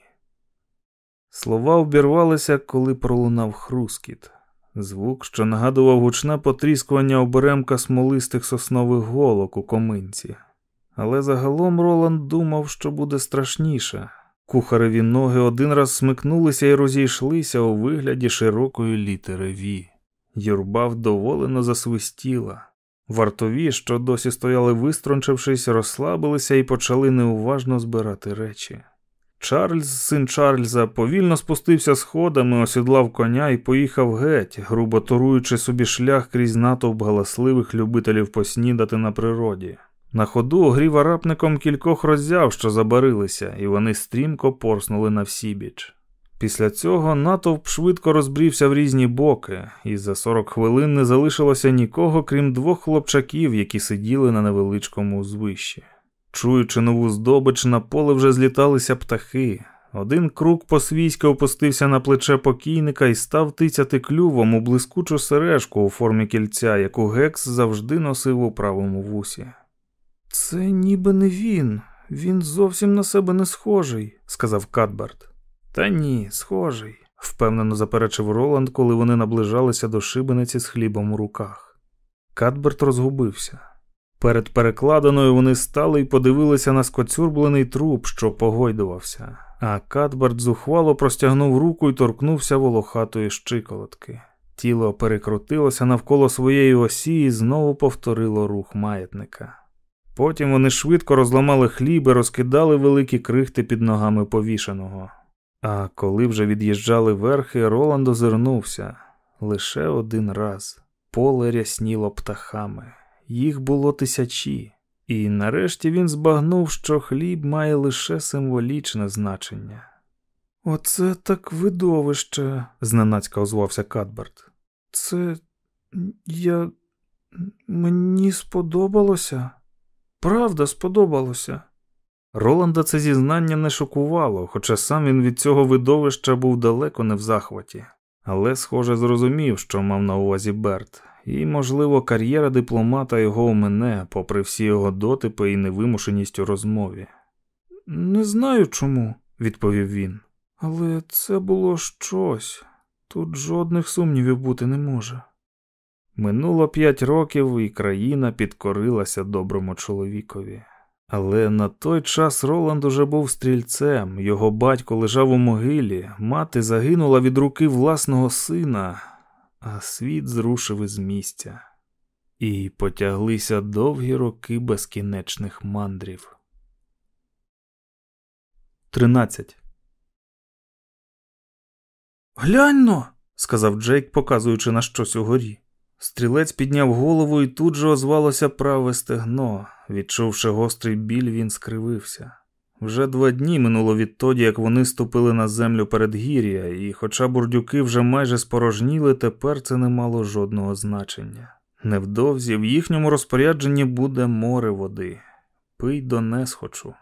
Слова обірвалися, коли пролунав хрускіт, звук, що нагадував гучне потріскування оберемка смолистих соснових голок у коминці. Але загалом Роланд думав, що буде страшніше. Кухареві ноги один раз смикнулися і розійшлися у вигляді широкої літери Ві. Юрба вдоволено засвистіла. Вартові, що досі стояли вистрончившись, розслабилися і почали неуважно збирати речі. Чарльз, син Чарльза, повільно спустився сходами, осідлав коня і поїхав геть, грубо торуючи собі шлях крізь натовп галасливих любителів поснідати на природі. На ходу огрів арапником кількох роззяв, що забарилися, і вони стрімко порснули на всібіч. Після цього натовп швидко розбрівся в різні боки, і за 40 хвилин не залишилося нікого, крім двох хлопчаків, які сиділи на невеличкому узвищі. Чуючи нову здобич, на поле вже зліталися птахи. Один круг по-свійськи опустився на плече покійника і став тицяти клювом у блискучу сережку у формі кільця, яку Гекс завжди носив у правому вусі. Це ніби не він, він зовсім на себе не схожий, сказав Кадберт. Та ні, схожий, впевнено заперечив Роланд, коли вони наближалися до шибениці з хлібом у руках. Кадберт розгубився. Перед перекладиною вони стали і подивилися на скоцюрблений труп, що погойдувався, а Кадберт зухвало простягнув руку і торкнувся волохатої щиколотки. Тіло перекрутилося навколо своєї осі і знову повторило рух маятника. Потім вони швидко розламали хліб і розкидали великі крихти під ногами повішеного. А коли вже від'їжджали верхи, Роланд озирнувся лише один раз. Поле рясніло птахами, їх було тисячі, і нарешті він збагнув, що хліб має лише символічне значення. Оце так видовище, зненацька озвався Кадберт. Це я мені сподобалося. Правда, сподобалося. Роланда це зізнання не шокувало, хоча сам він від цього видовища був далеко не в захваті, але, схоже, зрозумів, що мав на увазі Берт, і, можливо, кар'єра дипломата його у мене, попри всі його дотипи і невимушеність у розмові. Не знаю чому, відповів він, але це було щось. Тут жодних сумнівів бути не може. Минуло п'ять років, і країна підкорилася доброму чоловікові. Але на той час Роланд уже був стрільцем, його батько лежав у могилі, мати загинула від руки власного сина, а світ зрушив із місця. І потяглися довгі роки безкінечних мандрів. 13. Гляньно, сказав Джейк, показуючи на щось угорі. Стрілець підняв голову і тут же озвалося праве стегно. Відчувши гострий біль, він скривився. Вже два дні минуло відтоді, як вони ступили на землю передгір'я, і, хоча бурдюки вже майже спорожніли, тепер це не мало жодного значення. Невдовзі в їхньому розпорядженні буде море води. Пий до несхочу.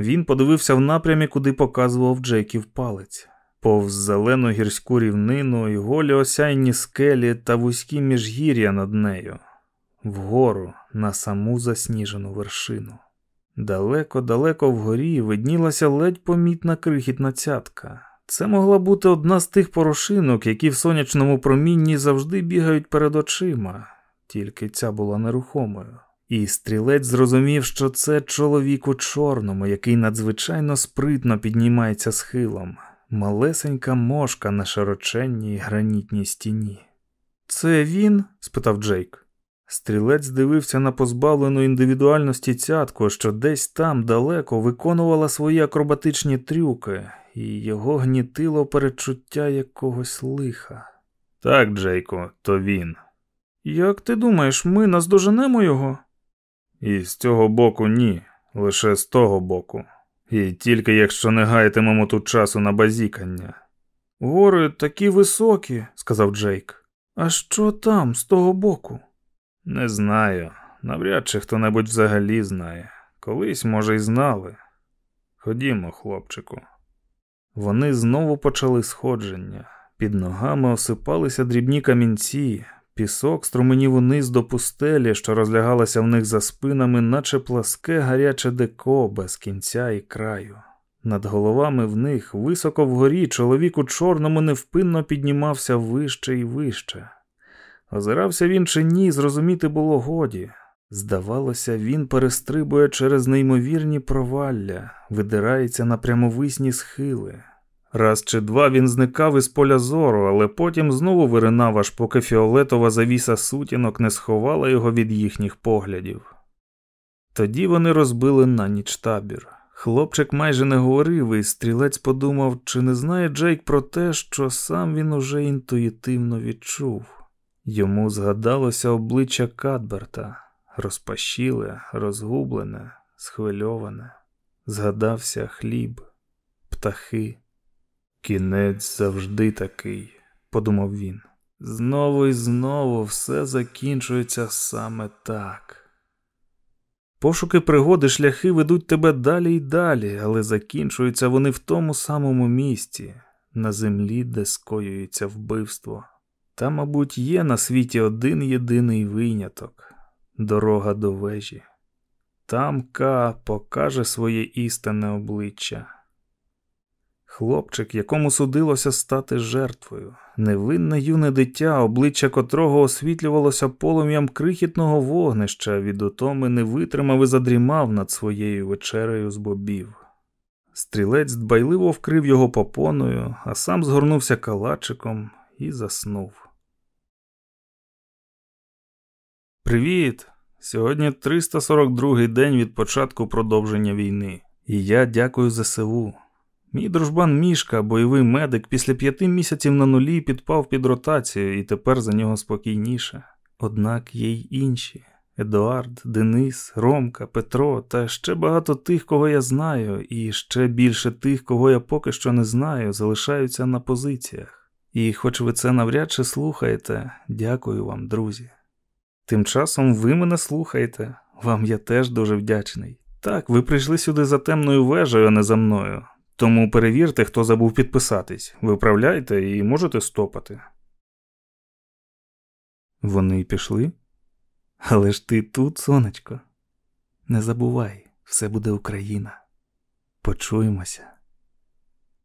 Він подивився в напрямі, куди показував Джейків палець повз зелену гірську рівнину і голі осяйні скелі та вузькі міжгір'я над нею, вгору на саму засніжену вершину. Далеко-далеко вгорі виднілася ледь помітна крихітна цятка. Це могла бути одна з тих порошинок, які в сонячному промінні завжди бігають перед очима, тільки ця була нерухомою. І стрілець зрозумів, що це чоловік у чорному, який надзвичайно спритно піднімається схилом малесенька мошка на широченній гранітній стіні. Це він? спитав Джейк. Стрілець дивився на позбавлену індивідуальності цятку, що десь там далеко виконувала свої акробатичні трюки, і його гнітило перечуття якогось лиха. Так, Джейко, то він. Як ти думаєш, ми наздоженемо його? І з цього боку ні, лише з того боку. І тільки якщо не гаятимемо тут часу на базікання. Гори такі високі, сказав Джейк. А що там, з того боку? Не знаю. Навряд чи хто небудь взагалі знає. Колись, може, й знали. Ходімо, хлопчику. Вони знову почали сходження. Під ногами осипалися дрібні камінці, Пісок струменів униз до пустелі, що розлягалася в них за спинами, наче пласке гаряче деко без кінця і краю. Над головами в них, високо вгорі, чоловік у чорному невпинно піднімався вище і вище. Озирався він чи ні, зрозуміти було годі. Здавалося, він перестрибує через неймовірні провалля, видирається на прямовисні схили. Раз чи два він зникав із поля зору, але потім знову виринав, аж поки фіолетова завіса сутінок не сховала його від їхніх поглядів. Тоді вони розбили на ніч табір. Хлопчик майже не говорив, і стрілець подумав, чи не знає Джейк про те, що сам він уже інтуїтивно відчув. Йому згадалося обличчя Кадберта, розпашіле, розгублене, схвильоване, згадався хліб, птахи. Кінець завжди такий, подумав він. Знову і знову все закінчується саме так. Пошуки пригоди шляхи ведуть тебе далі й далі, але закінчуються вони в тому самому місці, на землі, де скоюється вбивство. Та, мабуть, є на світі один єдиний виняток дорога до вежі. Там Ка покаже своє істинне обличчя. Хлопчик, якому судилося стати жертвою, невинне юне дитя, обличчя котрого освітлювалося полум'ям крихітного вогнища, від утоми не витримав і задрімав над своєю вечерею з бобів. Стрілець дбайливо вкрив його попоною, а сам згорнувся калачиком і заснув. Привіт! Сьогодні 342-й день від початку продовження війни, і я дякую ЗСУ. Мій дружбан Мішка, бойовий медик, після п'яти місяців на нулі підпав під ротацію і тепер за нього спокійніше. Однак є й інші Едуард, Денис, Ромка, Петро та ще багато тих, кого я знаю, і ще більше тих, кого я поки що не знаю, залишаються на позиціях. І, хоч ви це навряд чи слухаєте, дякую вам, друзі. Тим часом ви мене слухаєте, вам я теж дуже вдячний. Так, ви прийшли сюди за темною вежею, а не за мною. Тому перевірте, хто забув підписатись, виправляйте і можете стопати. Вони пішли? Але ж ти тут, сонечко. Не забувай, все буде Україна. Почуємося.